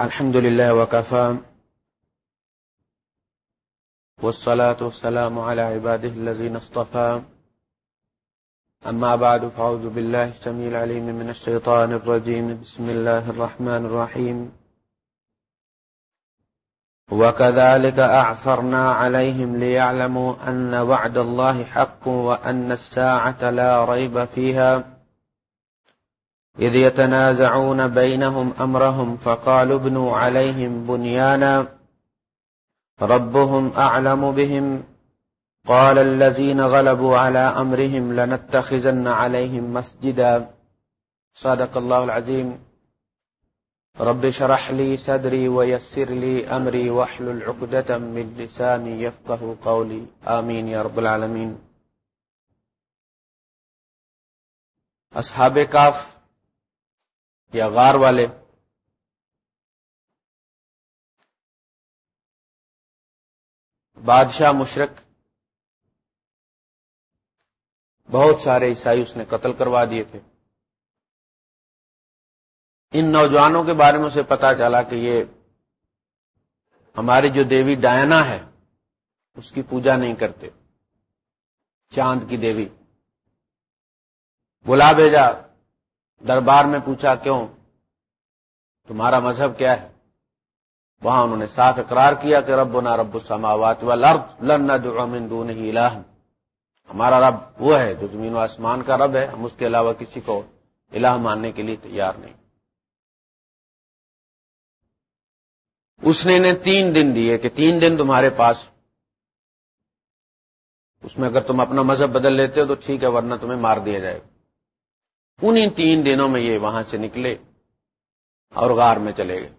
الحمد لله وكفى. والصلاة والسلام على عباده الذين اصطفى. أما بعد فعوذ بالله السميع العليم من الشيطان الرجيم. بسم الله الرحمن الرحيم. وكذلك أعثرنا عليهم ليعلموا أن وعد الله حق وأن الساعة لا ريب فيها. إذ يتنازعون بينهم أمرهم فقالوا ابنوا عليهم بنيانا ربهم أعلم بهم قال الذين غلبوا على أمرهم لنتخذن عليهم مسجدا صدق الله العظيم رب شرح لي صدري ويسر لي أمري وحل العقدة من لساني يفقه قولي. آمين يا رب العالمين. أصحاب كاف یا غار والے۔ بادشاہ مشرق۔ بہت سارے عیسائی اس نے قتل کروا دیے تھے۔ ان نوجوانوں کے بارے میں اسے پتا چلا کہ یہ ہماری جو دیوی ڈائنا ہے، اس کی پوجا نہیں کرتے۔ چاند کی دیوی۔ بلا بھیجا۔ دربار میں پوچھا کیوں؟ تمہارا مذہب کیا ہے؟ وہاں انہوں نے صاف اقرار کیا کہ رب نہ رب السماوات والارض لن ندعو من دونه الہ ہمارا رب وہ ہے جو زمین و آسمان کا رب ہے، ہم اس کے علاوہ کسی کو الہ ماننے کے لیے تیار نہیں۔ اس نے انہیں تین دن دیے کہ تین دن تمہارے پاس اس میں اگر تم اپنا مذہب بدل لیتے ہو تو ٹھیک ہے، ورنہ تمہیں مار دیا جائے گا۔ انہیں تین دنوں میں یہ وہاں سے نکلے اور غار میں چلے گئے۔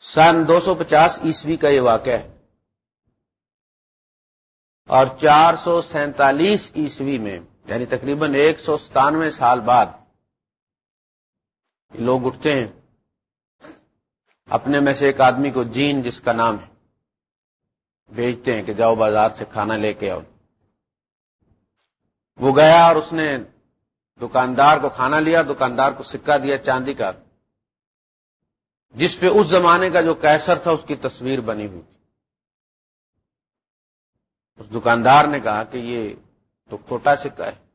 سن دو سو پچاس عیسوی کا یہ واقعہ ہے۔ اور چار سو سینتالیس عیسوی میں یعنی تقریباً ایک سو ستانوے سال بعد لوگ اٹھتے ہیں۔ اپنے میں سے ایک آدمی کو جین جس کا نام ہے، بھیجتے ہیں کہ جاؤ بازار سے کھانا لے کے آؤ۔ وہ گیا اور اس نے دکاندار کو کھانا لیا، دکاندار کو سکہ دیا، چاندی کا۔ جس پہ اس زمانے کا جو کیسر تھا، اس کی تصویر بنی ہوئی تھی۔ اس دکاندار نے کہا کہ یہ تو چھوٹا سکہ ہے،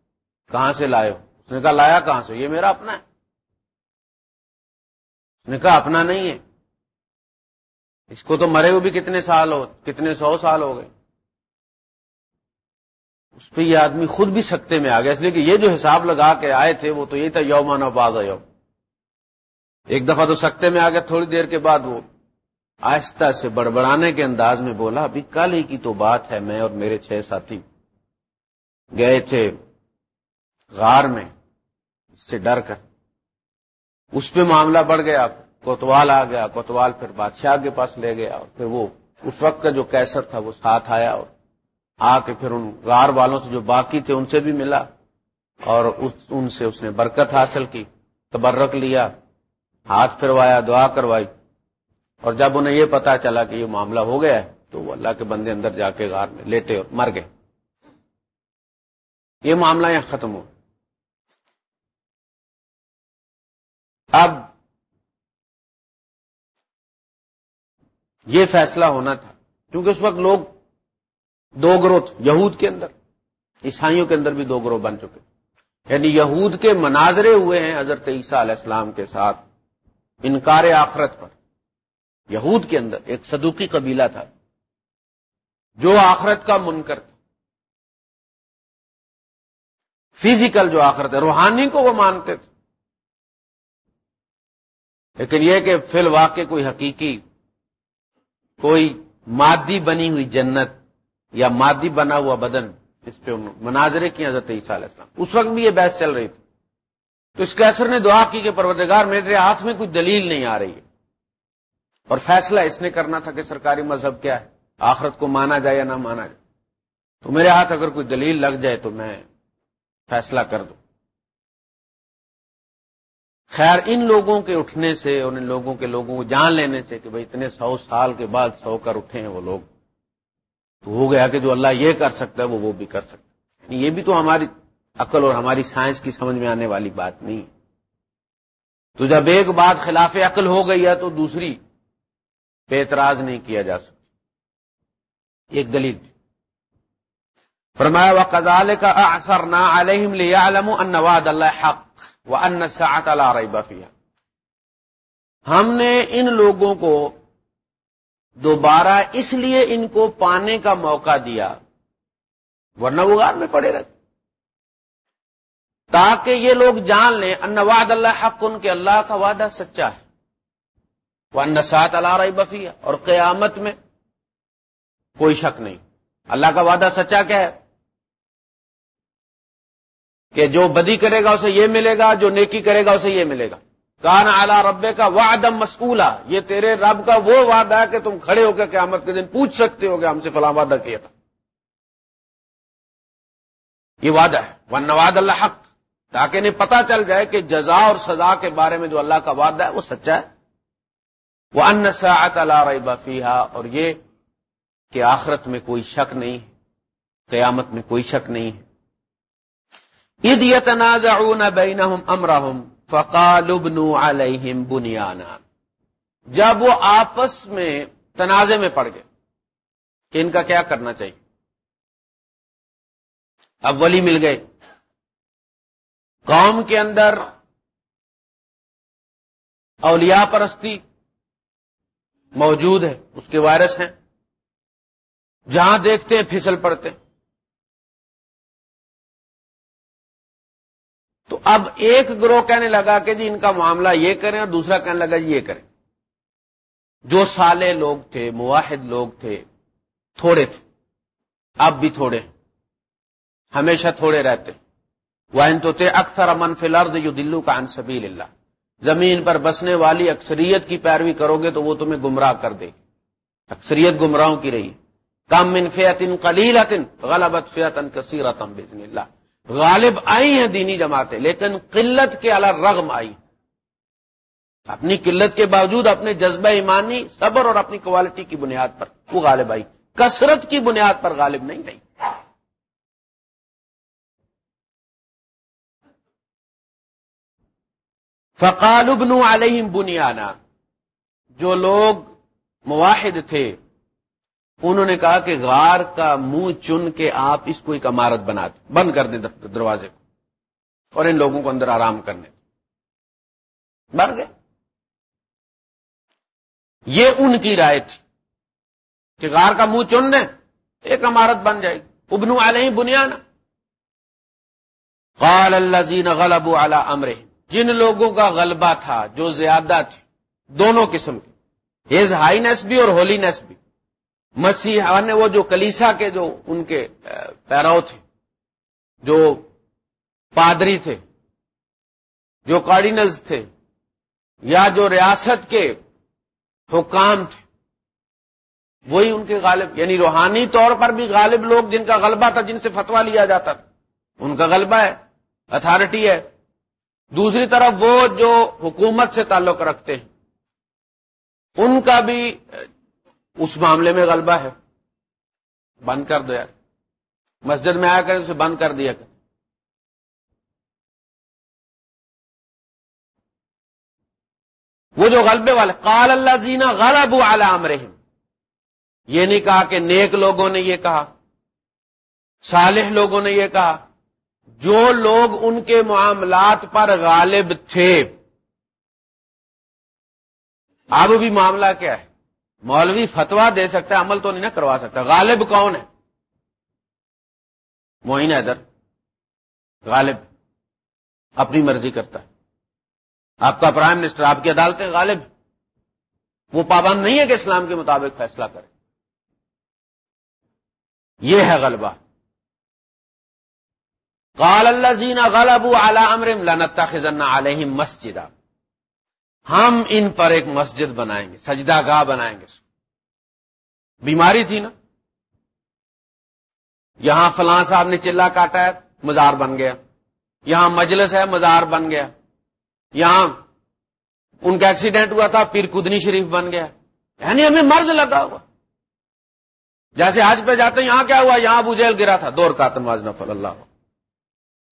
کہاں سے لائے ہو؟ اس نے کہا، لایا کہاں سے؟ یہ میرا اپنا ہے۔ اس نے کہا، اپنا نہیں ہے۔ اس کو تو مرے ہوئے بھی کتنے سال ہو، کتنے سو سال ہو گئے۔ اس پہ یہ آدمی خود بھی سکتے میں آ گیا۔ اس لیے کہ یہ جو حساب لگا کے آئے تھے وہ تو یہ تھا یومان باز یوم۔ ایک دفعہ تو سکتے میں آ گیا، تھوڑی دیر کے بعد وہ آہستہ سے بڑبڑانے کے انداز میں بولا، ابھی کل ہی کی تو بات ہے، میں اور میرے چھ ساتھی گئے تھے غار میں، اس سے ڈر کر۔ اس پہ معاملہ بڑھ گیا، کوتوال آ گیا، کوتوال پھر بادشاہ کے پاس لے گیا، اور پھر وہ اس وقت کا جو کیسر تھا وہ ساتھ آیا اور آ کے پھر ان غار والوں سے جو باقی تھے ان سے بھی ملا اور ان سے اس نے برکت حاصل کی، تبرک لیا، ہاتھ پھروایا، دعا کروائی۔ اور جب انہیں یہ پتا چلا کہ یہ معاملہ ہو گیا ہے، تو وہ اللہ کے بندے اندر جا کے غار میں لیٹے اور مر گئے۔ یہ معاملہ یہاں ختم ہو اب یہ فیصلہ ہونا تھا، کیونکہ اس وقت لوگ دو گروہ یہود کے اندر۔ عیسائیوں کے اندر بھی دو گروہ بن چکے۔ یعنی یہود کے مناظرے ہوئے ہیں حضرت عیسیٰ علیہ السلام کے ساتھ انکار آخرت پر۔ یہود کے اندر ایک صدوقی قبیلہ تھا جو آخرت کا منکر تھا۔ فزیکل جو آخرت ہے، روحانی کو وہ مانتے تھے۔ لیکن یہ کہ فی الواقع کوئی حقیقی، کوئی مادی بنی ہوئی جنت یا مادی بنا ہوا بدن اس پہ مناظرے کی حضرت عیسیٰ علیہ السلام۔ اس وقت بھی یہ بحث چل رہی تھی۔ تو اس کیسر نے دعا کی کہ پروردگار میرے ہاتھ میں کوئی دلیل نہیں آ رہی ہے۔ اور فیصلہ اس نے کرنا تھا کہ سرکاری مذہب کیا ہے۔ آخرت کو مانا جائے یا نہ مانا جائے۔ تو میرے ہاتھ اگر کوئی دلیل لگ جائے تو میں فیصلہ کر دوں۔ خیر، ان لوگوں کے اٹھنے سے اور ان لوگوں کے لوگوں کو جان لینے سے کہ بھائی اتنے سو سال کے بعد سو کر اٹھے ہیں وہ لوگ۔ تو ہو گیا کہ جو اللہ یہ کر سکتا ہے وہ وہ بھی کر سکتا ہے۔ یہ بھی تو ہماری عقل اور ہماری سائنس کی سمجھ میں آنے والی بات نہیں۔ تو جب ایک بات خلاف عقل ہو گئی ہے تو دوسری پہ اعتراض نہیں کیا جا سکتا۔ ایک دلیل۔ فرمایا و کزال کا اثر نہ علیہم لم انواد اللہ حق و ان سعت اللہ ہم نے ان لوگوں کو دوبارہ اس لیے ان کو پانے کا موقع دیا، ورنہ وہ غار میں پڑے رہتے۔ تاکہ یہ لوگ جان لیں انواد اللہ حق ان کے اللہ کا وعدہ سچا ہے۔ وہ انسات اللہ رہی بفی اور قیامت میں کوئی شک نہیں۔ اللہ کا وعدہ سچا کیا ہے؟ کہ جو بدی کرے گا اسے یہ ملے گا، جو نیکی کرے گا اسے یہ ملے گا۔ کان اعلی ربے کا وعدم مسکولا یہ تیرے رب کا وہ وعدہ ہے کہ تم کھڑے ہو کے قیامت کے دن پوچھ سکتے ہو کہ ہم سے فلاں وعدہ کیا تھا۔ یہ وعدہ ہے۔ ون نواد اللہ حق۔ تاکہ انہیں پتا چل جائے کہ جزا اور سزا کے بارے میں جو اللہ کا وعدہ ہے وہ سچا ہے۔ وہ ان ساعت اللہ رئی اور یہ کہ آخرت میں کوئی شک نہیں، قیامت میں کوئی شک نہیں۔ ہے عید یتنازعون بینہم امرہم فقال ابنو علیہم بنیانا۔ جب وہ آپس میں تنازع میں پڑ گئے کہ ان کا کیا کرنا چاہیے۔ اب ولی مل گئے۔ قوم کے اندر اولیاء پرستی موجود ہے، اس کے وائرس ہیں۔ جہاں دیکھتے ہیں، پھسل پڑتے ہیں۔ تو اب ایک گروہ کہنے لگا کہ جی ان کا معاملہ یہ کریں اور دوسرا کہنے لگا جی یہ کریں۔ جو سالے لوگ تھے، مواحد لوگ تھے، تھوڑے تھے۔ اب بھی تھوڑے ہمیشہ تھوڑے رہتے۔ وہ تو تھے اکثر امن فلرد یو دلو کا انصبیل اللہ زمین پر بسنے والی اکثریت کی پیروی کرو گے تو وہ تمہیں گمراہ کر دے گی۔ اکثریت گمراہوں کی رہی۔ کم من فیتن کلیلتن غلبت فیتن کثیرتم بزن اللہ غالب آئی ہیں دینی جماعتیں، لیکن قلت کے الگ رغم آئی۔ اپنی قلت کے باوجود اپنے جذبہ ایمانی، صبر اور اپنی کوالٹی کی بنیاد پر وہ غالب آئی۔ کثرت کی بنیاد پر غالب نہیں گئی فقال ابن علیہم بنیانا، جو لوگ مواحد تھے انہوں نے کہا کہ غار کا منہ چن کے آپ اس کو ایک عمارت بنا دیں، بند کر دیں دروازے کو، اور ان لوگوں کو اندر آرام کرنے مر گئے۔ یہ ان کی رائے تھی کہ غار کا منہ چن دیں، ایک عمارت بن جائے گی۔ ابنو علیہ بنیانا قال اللہ زین غلب اعلی امر جن لوگوں کا غلبہ تھا جو زیادہ تھے دونوں قسم کے۔ ہز ہائی نیس بھی اور ہولی نیس بھی۔ مسیح نے وہ جو کلیسا کے جو ان کے پیرو تھے، جو پادری تھے، جو کارڈینلز تھے، یا جو ریاست کے حکام تھے، وہی ان کے غالب یعنی روحانی طور پر بھی غالب لوگ جن کا غلبہ تھا، جن سے فتوا لیا جاتا تھا۔ ان کا غلبہ ہے اتارٹی ہے۔ دوسری طرف وہ جو حکومت سے تعلق رکھتے ہیں، ان کا بھی اس معاملے میں غلبہ ہے۔ بند کر دو یار۔ مسجد میں آیا کریں اسے بند کر دیا کر۔ وہ جو غلبے والے، قال اللہ زینا غلب علام رحم یہ نہیں کہا کہ نیک لوگوں نے یہ کہا، صالح لوگوں نے یہ کہا۔ جو لوگ ان کے معاملات پر غالب تھے۔ اب بھی معاملہ کیا ہے؟ مولوی فتوا دے سکتا ہے، عمل تو نہیں نہ کروا سکتا۔ غالب کون ہے؟ معین حیدر غالب۔ اپنی مرضی کرتا ہے۔ آپ کا پرائم منسٹر، آپ کی عدالتیں غالب۔ وہ پابند نہیں ہے کہ اسلام کے مطابق فیصلہ کرے۔ یہ ہے غلبہ۔ قال اللہ زینا غلب اعلی لنتا خزن علیہ مسجدہ ہم ان پر ایک مسجد بنائیں گے سجدہ گاہ بنائیں گے بیماری تھی نا؟ یہاں فلاں صاحب نے چلا کاٹا ہے، مزار بن گیا۔ یہاں مجلس ہے، مزار بن گیا۔ یہاں ان کا ایکسیڈنٹ ہوا تھا، پیر کدنی شریف بن گیا۔ یعنی ہمیں مرض لگا ہوا۔ جیسے آج پہ جاتے ہیں، یہاں کیا ہوا؟ یہاں ابو جیل گرا تھا، دور کا تنواز نفل اللہ۔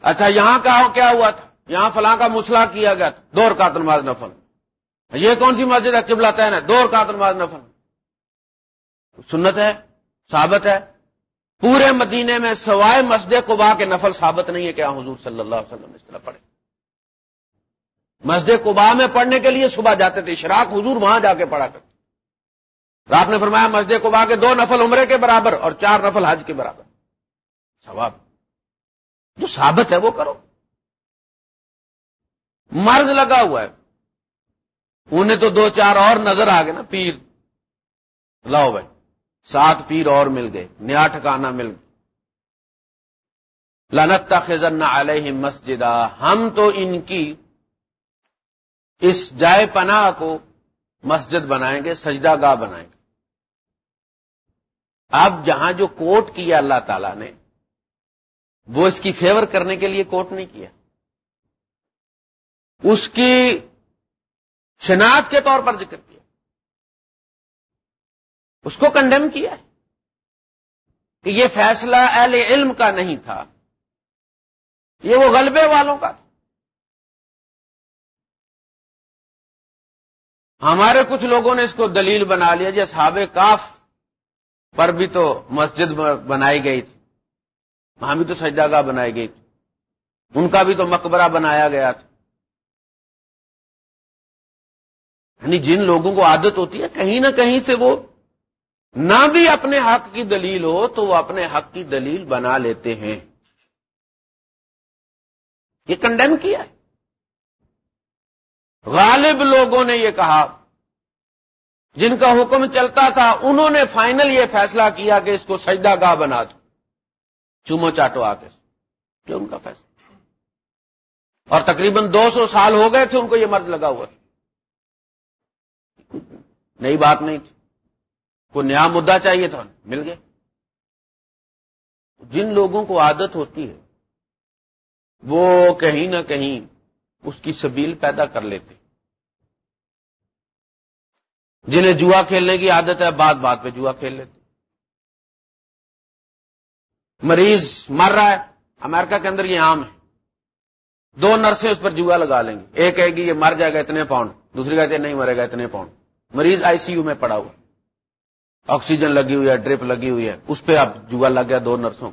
اچھا یہاں کا کیا ہوا تھا؟ یہاں فلاں کا مسئلہ کیا گیا تھا، دور کا نماز نفل یہ کون سی مسجد ہے؟ قبلہ تعین ہے۔ دور کا نماز نفل۔ سنت ہے، ثابت ہے۔ پورے مدینے میں سوائے مسجد قبا کے نفل ثابت نہیں ہے کہ حضور صلی اللہ علیہ وسلم اس طرح پڑھے۔ مسجد قبا میں پڑھنے کے لیے صبح جاتے تھے شراک حضور وہاں جا کے پڑھا کرتے۔ رات نے فرمایا مسجد قبا کے دو نفل عمرے کے برابر اور چار نفل حج کے برابر۔ ثواب۔ جو ثابت ہے وہ کرو۔ مرض لگا ہوا ہے۔ انہیں تو دو چار اور نظر آ گئے نا، پیر۔ لاؤ بھائی، سات پیر اور مل گئے، نیا ٹھکانا مل گیا۔ لنت خزن علیہ مسجد ہم تو ان کی اس جائے پناہ کو مسجد بنائیں گے، سجدہ گاہ بنائیں گے۔ اب جہاں جو کوٹ کیا اللہ تعالی نے، وہ اس کی فیور کرنے کے لیے کوٹ نہیں کیا۔ اس کی شناخت کے طور پر ذکر کیا۔ اس کو کنڈیم کیا ہے کہ یہ فیصلہ اہل علم کا نہیں تھا۔ یہ وہ غلبے والوں کا تھا۔ ہمارے کچھ لوگوں نے اس کو دلیل بنا لیا جی صحاب کاف پر بھی تو مسجد بنائی گئی تھی۔ وہاں بھی تو سجدہ گاہ بنائی گئی تھی۔ ان کا بھی تو مقبرہ بنایا گیا تھا۔ یعنی جن لوگوں کو عادت ہوتی ہے، کہیں نہ کہیں سے وہ نہ بھی اپنے حق کی دلیل ہو تو وہ اپنے حق کی دلیل بنا لیتے ہیں۔ یہ کنڈیم کیا ہے۔ غالب لوگوں نے یہ کہا، جن کا حکم چلتا تھا، انہوں نے فائنل یہ فیصلہ کیا کہ اس کو سجدہ گاہ بنا دو۔ چومو چاٹو آ کے کیوں ان کا فیصلہ۔ اور تقریباً دو سو سال ہو گئے تھے، ان کو یہ مرض لگا ہوا تھا۔ نئی بات نہیں تھی۔ کوئی نیا مدعا چاہیے تھا مل گئے جن لوگوں کو عادت ہوتی ہے، وہ کہیں نہ کہیں اس کی سبیل پیدا کر لیتے جنہیں جوا کھیلنے کی عادت ہے بات بات پہ جوا کھیل لیتے مریض مر رہا ہے، امریکہ کے اندر یہ عام ہے۔ دو نرسیں اس پر جوا لگا لیں گے۔ ایک کہے گی، یہ مر جائے گا اتنے پاؤنڈ۔ دوسری کہتے نہیں مرے گا اتنے پاؤنڈ۔ مریض آئی سی یو میں پڑا ہوا۔ آکسیجن لگی ہوئی ہے، ڈرپ لگی ہوئی ہے۔ اس پہ اب جوا لگ گیا دو نرسوں۔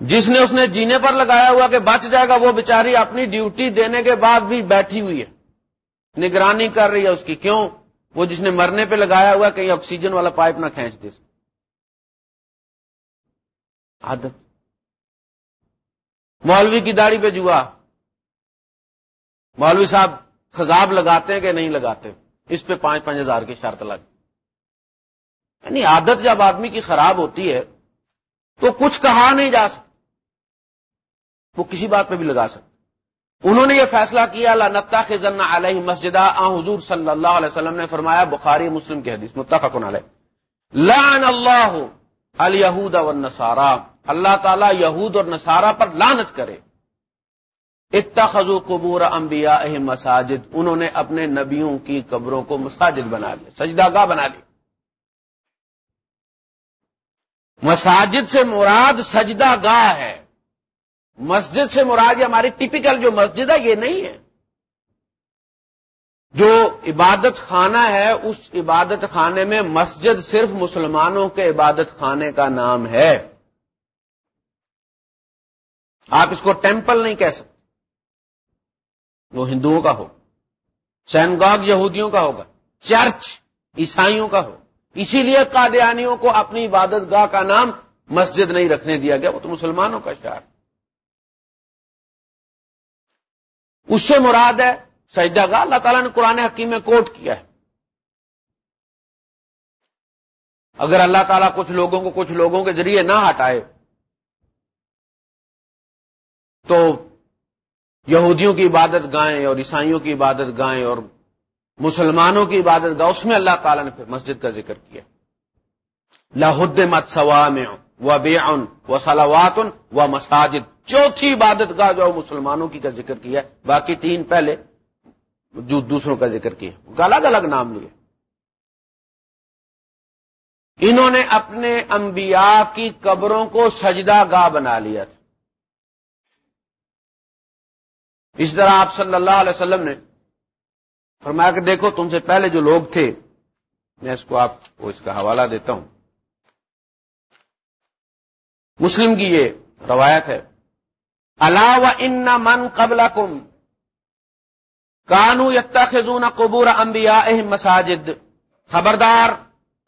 جس نے اس نے جینے پر لگایا ہوا کہ بچ جائے گا، وہ بیچاری اپنی ڈیوٹی دینے کے بعد بھی بیٹھی ہوئی ہے۔ نگرانی کر رہی ہے اس کی۔ کیوں؟ وہ جس نے مرنے پہ لگایا ہوا کہیں آکسیجن والا پائپ نہ کھینچ دے۔ عادت۔ مولوی کی داڑھی پہ جوا۔ مولوی صاحب خزاب لگاتے ہیں کہ نہیں لگاتے؟ اس پہ پانچ پانچ ہزار کی شرط لگ۔ یعنی عادت جب آدمی کی خراب ہوتی ہے، تو کچھ کہا نہیں جا سکتا۔ وہ کسی بات پہ بھی لگا سکتے انہوں نے یہ فیصلہ کیا اللہ نتا خزن علیہ مسجدہ۔ حضور صلی اللہ علیہ وسلم نے فرمایا، بخاری مسلم کی حدیث متفق علیہ۔ لعن اللہ الیہود والنصارا۔ اللہ تعالی یہود اور نصارہ پر لانت کرے۔ اتخذوا قبور انبیاء مساجد، انہوں نے اپنے نبیوں کی قبروں کو مساجد بنا لیا، سجدہ گاہ بنا لی مساجد سے مراد سجدہ گاہ ہے۔ مسجد سے مراد یہ ہماری ٹپیکل جو مسجد ہے، یہ نہیں ہے۔ جو عبادت خانہ ہے، اس عبادت خانے میں مسجد صرف مسلمانوں کے عبادت خانے کا نام ہے۔ آپ اس کو ٹیمپل نہیں کہہ سکتے۔ وہ ہندوؤں کا ہو، سینگاگ یہودیوں کا ہوگا، چرچ عیسائیوں کا ہو۔ اسی لیے قادیانیوں کو اپنی عبادت گاہ کا نام مسجد نہیں رکھنے دیا گیا، وہ تو مسلمانوں کا شہر۔ اس سے مراد ہے سجدہ گاہ، اللہ تعالیٰ نے قرآن حکیم میں کوٹ کیا ہے۔ اگر اللہ تعالیٰ کچھ لوگوں کو کچھ لوگوں کے ذریعے نہ ہٹائے، تو یہودیوں کی عبادت گائیں اور عیسائیوں کی عبادت گائیں اور مسلمانوں کی عبادت گاہ، اس میں اللہ تعالیٰ نے پھر مسجد کا ذکر کیا۔ لاہد مت سوام و بے ان و سلاوات و مساجد۔ چوتھی عبادت گاہ جو مسلمانوں کی کا ذکر کیا باقی تین پہلے جو دوسروں کا ذکر کیا الگ الگ نام لیے۔ انہوں نے اپنے انبیاء کی قبروں کو سجدہ گاہ بنا لیا تھا۔ اس طرح آپ صلی اللہ علیہ وسلم نے فرمایا کہ دیکھو تم سے پہلے جو لوگ تھے، میں اس کو آپ کو اس کا حوالہ دیتا ہوں۔ مسلم کی یہ روایت ہے اللہ و ان من قبل کم کانو یتا خزون قبور امبیا مساجد، خبردار،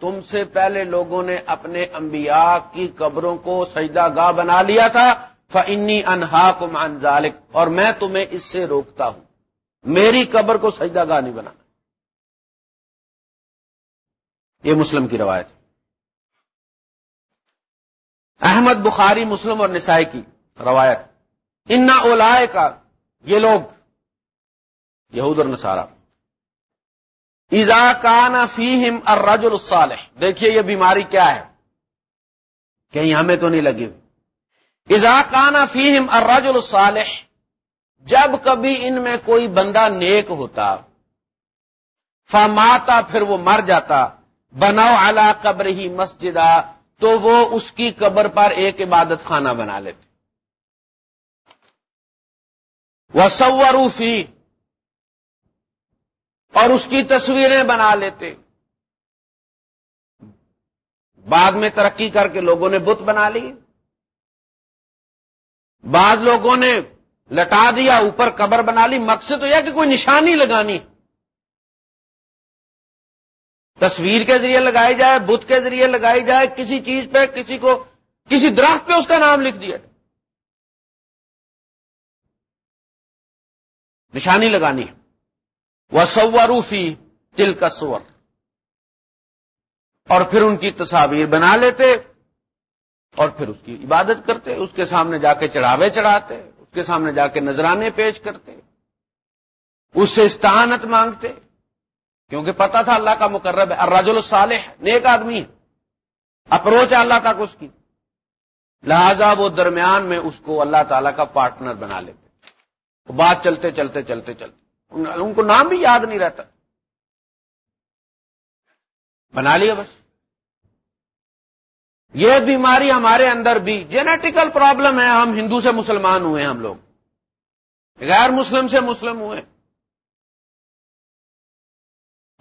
تم سے پہلے لوگوں نے اپنے انبیاء کی قبروں کو سجدہ گاہ بنا لیا تھا۔ فنی انہا کو مان ذالک اور میں تمہیں اس سے روکتا ہوں۔ میری قبر کو سجدہ گاہ نہیں بنانا۔ یہ مسلم کی روایت احمد، بخاری، مسلم اور نسائی کی روایت۔ انا اولائے کا یہ لوگ یہود اور نصارہ۔ ایزا کانا فیم ارج الصالح۔ دیکھیے یہ بیماری کیا ہے؟ کہیں ہمیں تو نہیں لگی۔ ہوئی ایزا کانا فیم ارج الصالح، جب کبھی ان میں کوئی بندہ نیک ہوتا، فماتا پھر وہ مر جاتا، بناؤ اعلی قبر ہی مسجدہ، تو وہ اس کی قبر پر ایک عبادت خانہ بنا لیتے۔ وہ سوروفی اور اس کی تصویریں بنا لیتے۔ بعد میں ترقی کر کے لوگوں نے بت بنا لی بعض لوگوں نے لٹا دیا، اوپر قبر بنا لی، مقصد تو یہ کہ کوئی نشانی لگانی۔ تصویر کے ذریعے لگائی جائے، بت کے ذریعے لگائی جائے، کسی چیز پہ، کسی کو، کسی درخت پہ اس کا نام لکھ دیا۔ نشانی لگانی۔ ہے وہ سوروفی تل کا سور اور پھر ان کی تصاویر بنا لیتے۔ اور پھر اس کی عبادت کرتے، اس کے سامنے جا کے چڑھاوے چڑھاتے، اس کے سامنے جا کے نذرانے پیش کرتے، اس سے استعانت مانگتے، کیونکہ پتا تھا اللہ کا مقرب ہے، الرجل الصالح، نیک آدمی ہے، اپروچ ہے اللہ تک اس کی۔ لہذا وہ درمیان میں اس کو اللہ تعالی کا پارٹنر بنا لیتے۔ بات چلتے چلتے چلتے چلتے۔ ان کو نام بھی یاد نہیں رہتا۔ بنا لیا بس۔ یہ بیماری ہمارے اندر بھی جینیٹیکل پرابلم ہے، ہم ہندو سے مسلمان ہوئے ہم لوگ۔ غیر مسلم سے مسلم ہوئے۔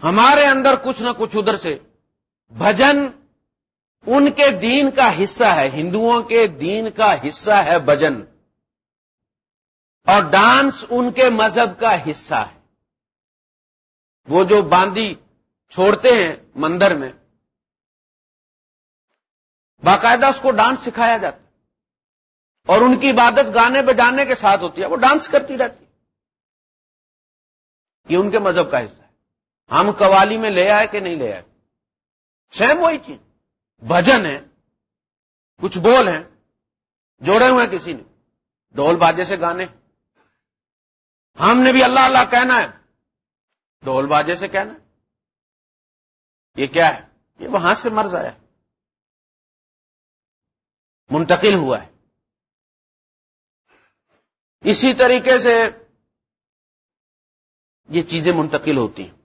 ہمارے اندر کچھ نہ کچھ ادھر سے۔ بھجن ان کے دین کا حصہ ہے، ہندوؤں کے دین کا حصہ ہے بھجن۔ اور ڈانس ان کے مذہب کا حصہ ہے۔ وہ جو باندی چھوڑتے ہیں مندر میں باقاعدہ اس کو ڈانس سکھایا جاتا اور ان کی عبادت گانے بجانے کے ساتھ ہوتی ہے، وہ ڈانس کرتی رہتی یہ ان کے مذہب کا حصہ ہے۔ ہم قوالی میں لے آئے کہ نہیں لے آئے؟ سیم وہی چیز۔ بھجن ہے، کچھ بول ہیں، جوڑے ہوئے ہیں کسی نے۔ ڈول باجے سے گانے۔ ہم نے بھی اللہ اللہ کہنا ہے۔ ڈول باجے سے کہنا یہ کیا ہے؟ یہ وہاں سے مرض آیا۔ منتقل ہوا ہے۔ اسی طریقے سے یہ چیزیں منتقل ہوتی ہیں۔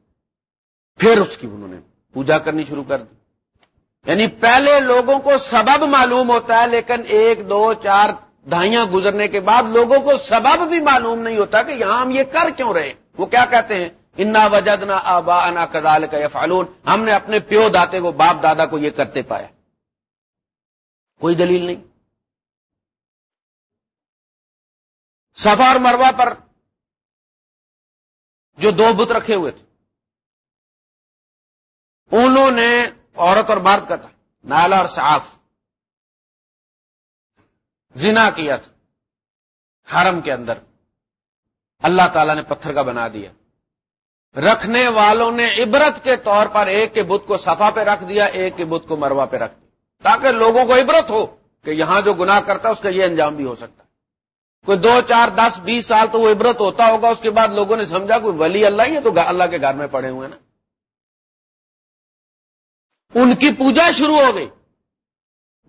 پھر اس کی انہوں نے پوجا کرنی شروع کر دی۔ یعنی پہلے لوگوں کو سبب معلوم ہوتا ہے، لیکن ایک، دو، چار دہائیاں گزرنے کے بعد لوگوں کو سبب بھی معلوم نہیں ہوتا کہ یہاں ہم یہ کر کیوں رہے وہ کیا کہتے ہیں؟ انا وجد نہ آبا انا کدال کا فالون ہم نے اپنے پیو داتے کو باپ دادا کو یہ کرتے پایا کوئی دلیل نہیں۔ سفا اور مروا پر جو دو بت رکھے ہوئے تھے، انہوں نے عورت اور مرد کا تھا، نالا اور صاف زنا کیا تھا، حرم کے اندر۔ اللہ تعالی نے پتھر کا بنا دیا۔ رکھنے والوں نے عبرت کے طور پر ایک کے بت کو صفا پہ رکھ دیا، ایک کے بت کو مروا پہ رکھ دیا۔ تاکہ لوگوں کو عبرت ہو کہ یہاں جو گناہ کرتا ہے اس کا یہ انجام بھی ہو سکتا ہے۔ کوئی دو، چار، دس، بیس سال تو وہ عبرت ہوتا ہوگا، اس کے بعد لوگوں نے سمجھا کوئی ولی اللہ ہی ہے تو اللہ کے گھر میں پڑے ہوئے نا۔ ان کی پوجا شروع ہو گئی۔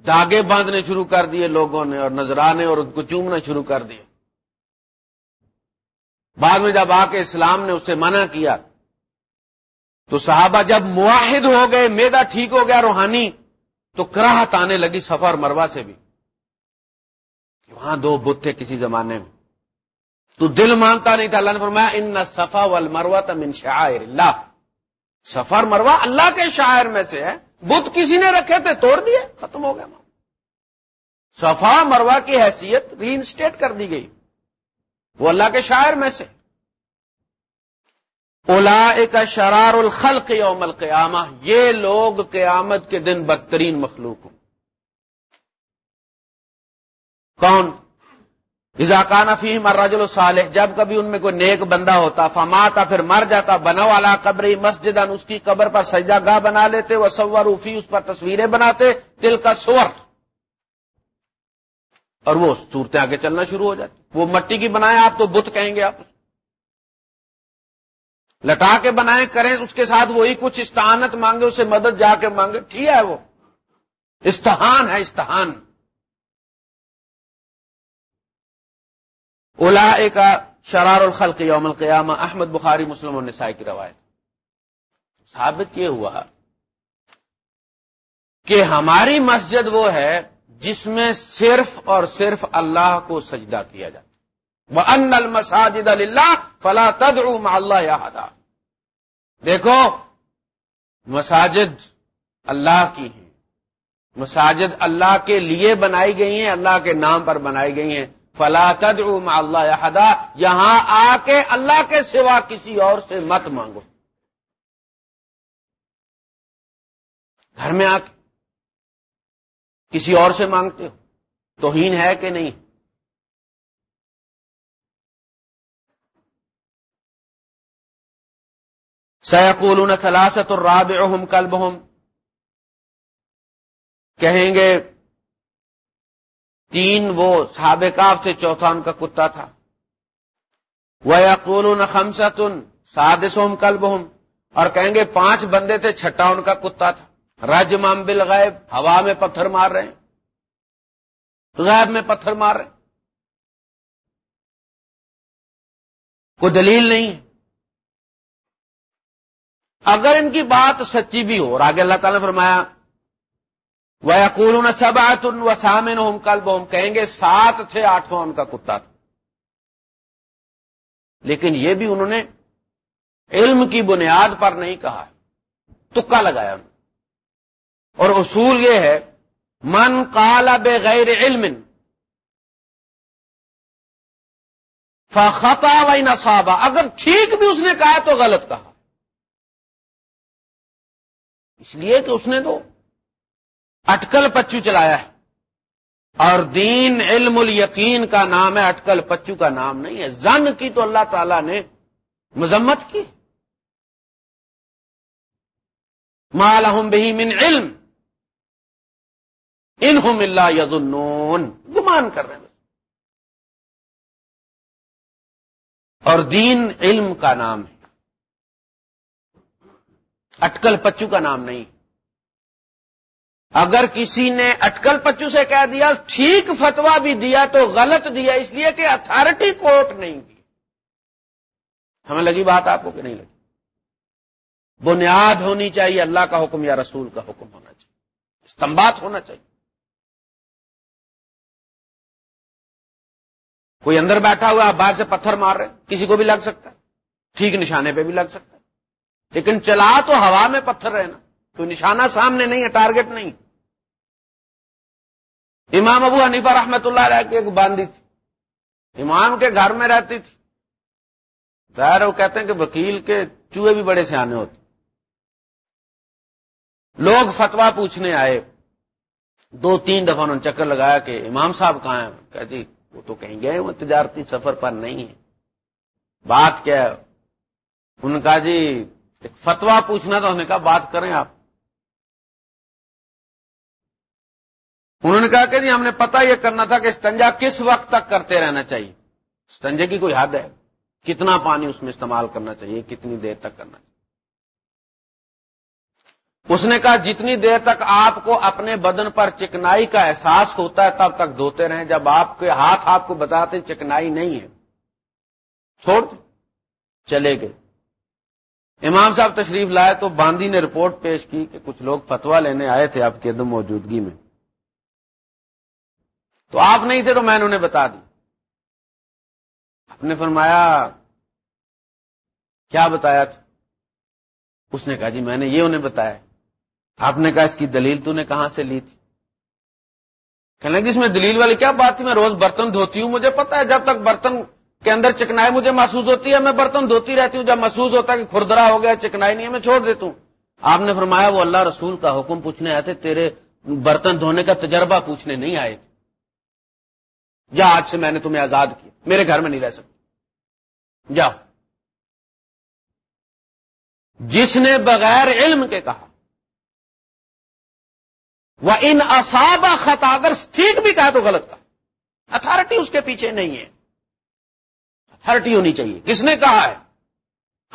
داغے باندھنے شروع کر دیے لوگوں نے اور نذرانے اور ان کو چومنا شروع کر دیے۔ بعد میں جب آ کے اسلام نے اسے منع کیا تو صحابہ جب معاہد ہو گئے میدا ٹھیک ہو گیا، روحانی تو کراہت آنے لگی سفر مروا سے بھی کہ وہاں دو بت تھے کسی زمانے میں۔ تو دل مانتا نہیں تھا، اللہ نے فرمایا، ان صفا و المروا تم شاعر اللہ سفر مروا اللہ کے شاعر میں سے ہے۔ بت کسی نے رکھے تھے، توڑ دیے، ختم ہو گیا۔ صفا مروا کی حیثیت ری انسٹیٹ کر دی گئی۔ وہ اللہ کے شاعر میں سے۔ اولا شرار الخلق یوم القیامہ، یہ لوگ قیامت کے دن بدترین مخلوق ہوں۔ کون؟ اضاکان فیم الرجل الصالح، جب کبھی ان میں کوئی نیک بندہ ہوتا، فماتا، پھر مر جاتا بنا والا قبری مسجد اس کی قبر پر سجدہ گاہ بنا لیتے وہ سور افی اس پر تصویریں بناتے دل کا سور۔ اور وہ صورتیں آگے چلنا شروع ہو جاتی۔ وہ مٹی کی بنائے آپ تو بت کہیں گے آپ۔ لٹا کے بنائے کریں، اس کے ساتھ وہی کچھ استحانت مانگے، اسے مدد جا کے مانگے۔ ٹھیک ہے وہ؟ استحان ہے، استحان۔ اولا کا شرار الخلق یوم القیامہ، احمد، بخاری، مسلم اور نسائی کی روایت۔ ثابت یہ ہوا کہ ہماری مسجد وہ ہے جس میں صرف اور صرف اللہ کو سجدہ کیا جاتا ان المساجد اللہ فلا تدعو مع اللہ یا دیکھو، مساجد اللہ کی ہیں۔ مساجد اللہ کے لیے بنائی گئی ہیں، اللہ کے نام پر بنائی گئی ہیں۔ فلا تدعو مع اللہ احدا یہاں آ کے اللہ کے سوا کسی اور سے مت مانگو۔ گھر میں آ کے کسی اور سے مانگتے ہو؟ توہین ہے کہ نہیں؟ سیقولون ثلاثت الرابعهم کلبهم کہیں گے، تین وہ سابقاف سے چوتھا ان کا کتا تھا۔ وہ یقول خمسن سادس ہوم اور کہیں گے، پانچ بندے تھے، چھٹا ان کا کتا تھا۔ رج مام بل غائب ہوا میں پتھر مار رہے ہیں۔ غائب میں پتھر مار رہے ہیں۔ کوئی دلیل نہیں اگر ان کی بات سچی بھی ہو اور آگے اللہ تعالی نے فرمایا وہ اکول سب آتن و سامن ہوم کل کہیں گے سات تھے آٹھواں ان کا کتا تھا۔ لیکن یہ بھی انہوں نے علم کی بنیاد پر نہیں کہا تکا لگایا اور اصول یہ ہے، من کالا بے غیر علم فخطا و نصابا اگر ٹھیک بھی اس نے کہا تو غلط کہا۔ اس لیے کہ اس نے تو اٹکل پچو چلایا ہے۔ اور دین، علم، الیقین کا نام ہے، اٹکل پچو کا نام نہیں ہے۔ زن کی تو اللہ تعالی نے مذمت کی۔ مالحم بہی من علم۔ انہم اللہ یزنون گمان کر رہے ہیں۔ اور دین، علم کا نام ہے۔ اٹکل پچو کا نام نہیں۔ اگر کسی نے اٹکل پچو سے کہہ دیا، ٹھیک فتوا بھی دیا تو غلط دیا، اس لیے کہ اتارٹی کوٹ نہیں۔ کی ہمیں لگی بات آپ کو کہ نہیں لگی؟ بنیاد ہونی چاہیے، اللہ کا حکم یا رسول کا حکم ہونا چاہیے۔ استمبات ہونا چاہیے۔ کوئی اندر بیٹھا ہوا آپ باہر سے پتھر مار رہے کسی کو بھی لگ سکتا ہے، ٹھیک نشانے پہ بھی لگ سکتا لیکن چلا تو ہوا میں پتھر رہنا۔ تو نشانہ سامنے نہیں ہے، ٹارگٹ نہیں۔ امام ابو حنیفہ رحمت اللہ علیہ کی ایک باندھی تھی۔ امام کے گھر میں رہتی تھی۔ ظاہر وہ کہتے ہیں کہ وکیل کے چوہے بھی بڑے سیانے ہوتے۔ لوگ فتوا پوچھنے آئے۔ دو تین دفعہ انہوں نے چکر لگایا کہ امام صاحب کہاں ہیں؟ کہتی جی، وہ تو کہیں گئے وہ تجارتی سفر پر نہیں ہے بات کیا ہے؟ ان کا جی فتوا پوچھنا تھا، انہوں نے کہا، بات کریں آپ۔ انہوں نے کہا کہ جی ہم نے پتا یہ کرنا تھا کہ استنجا کس وقت تک کرتے رہنا چاہیے۔ استنجے کی کوئی حد ہے؟ کتنا پانی اس میں استعمال کرنا چاہیے؟ کتنی دیر تک کرنا چاہیے؟ اس نے کہا، جتنی دیر تک آپ کو اپنے بدن پر چکنائی کا احساس ہوتا ہے، تب تک دھوتے رہیں۔ جب آپ کے ہاتھ آپ کو بتاتے چکنائی نہیں ہے، چھوڑ چلے گئے۔ امام صاحب تشریف لائے تو باندی نے رپورٹ پیش کی کہ کچھ لوگ فتوا لینے آئے تھے آپ کی عدم موجودگی میں۔ تو آپ نہیں تھے تو میں نے انہیں بتا دی۔ نے فرمایا، کیا بتایا تھا؟ اس نے کہا جی میں نے یہ انہیں بتایا۔ آپ نے کہا، اس کی دلیل تو نے کہاں سے لی تھی؟ کہنے لگی اس میں دلیل والی کیا بات تھی؟ میں روز برتن دھوتی ہوں، مجھے پتا ہے جب تک برتن کے اندر چکنائی مجھے محسوس ہوتی ہے، میں برتن دھوتی رہتی ہوں، جب محسوس ہوتا ہے کہ کھردرا ہو گیا، چکنائی نہیں ہے، میں چھوڑ دیتا ہوں۔ آپ نے فرمایا وہ اللہ رسول کا حکم پوچھنے آئے تھے، تیرے برتن دھونے کا تجربہ پوچھنے نہیں آئے تھے۔ جا، آج سے میں نے تمہیں آزاد کیا۔ میرے گھر میں نہیں رہ سکتے جاؤ جس نے بغیر علم کے کہا وہ ان اصابہ خطا، اگر ٹھیک بھی کہا تو غلط کہا۔ اتارٹی اس کے پیچھے نہیں ہے۔ اتارٹی ہونی چاہیے۔ کس نے کہا ہے؟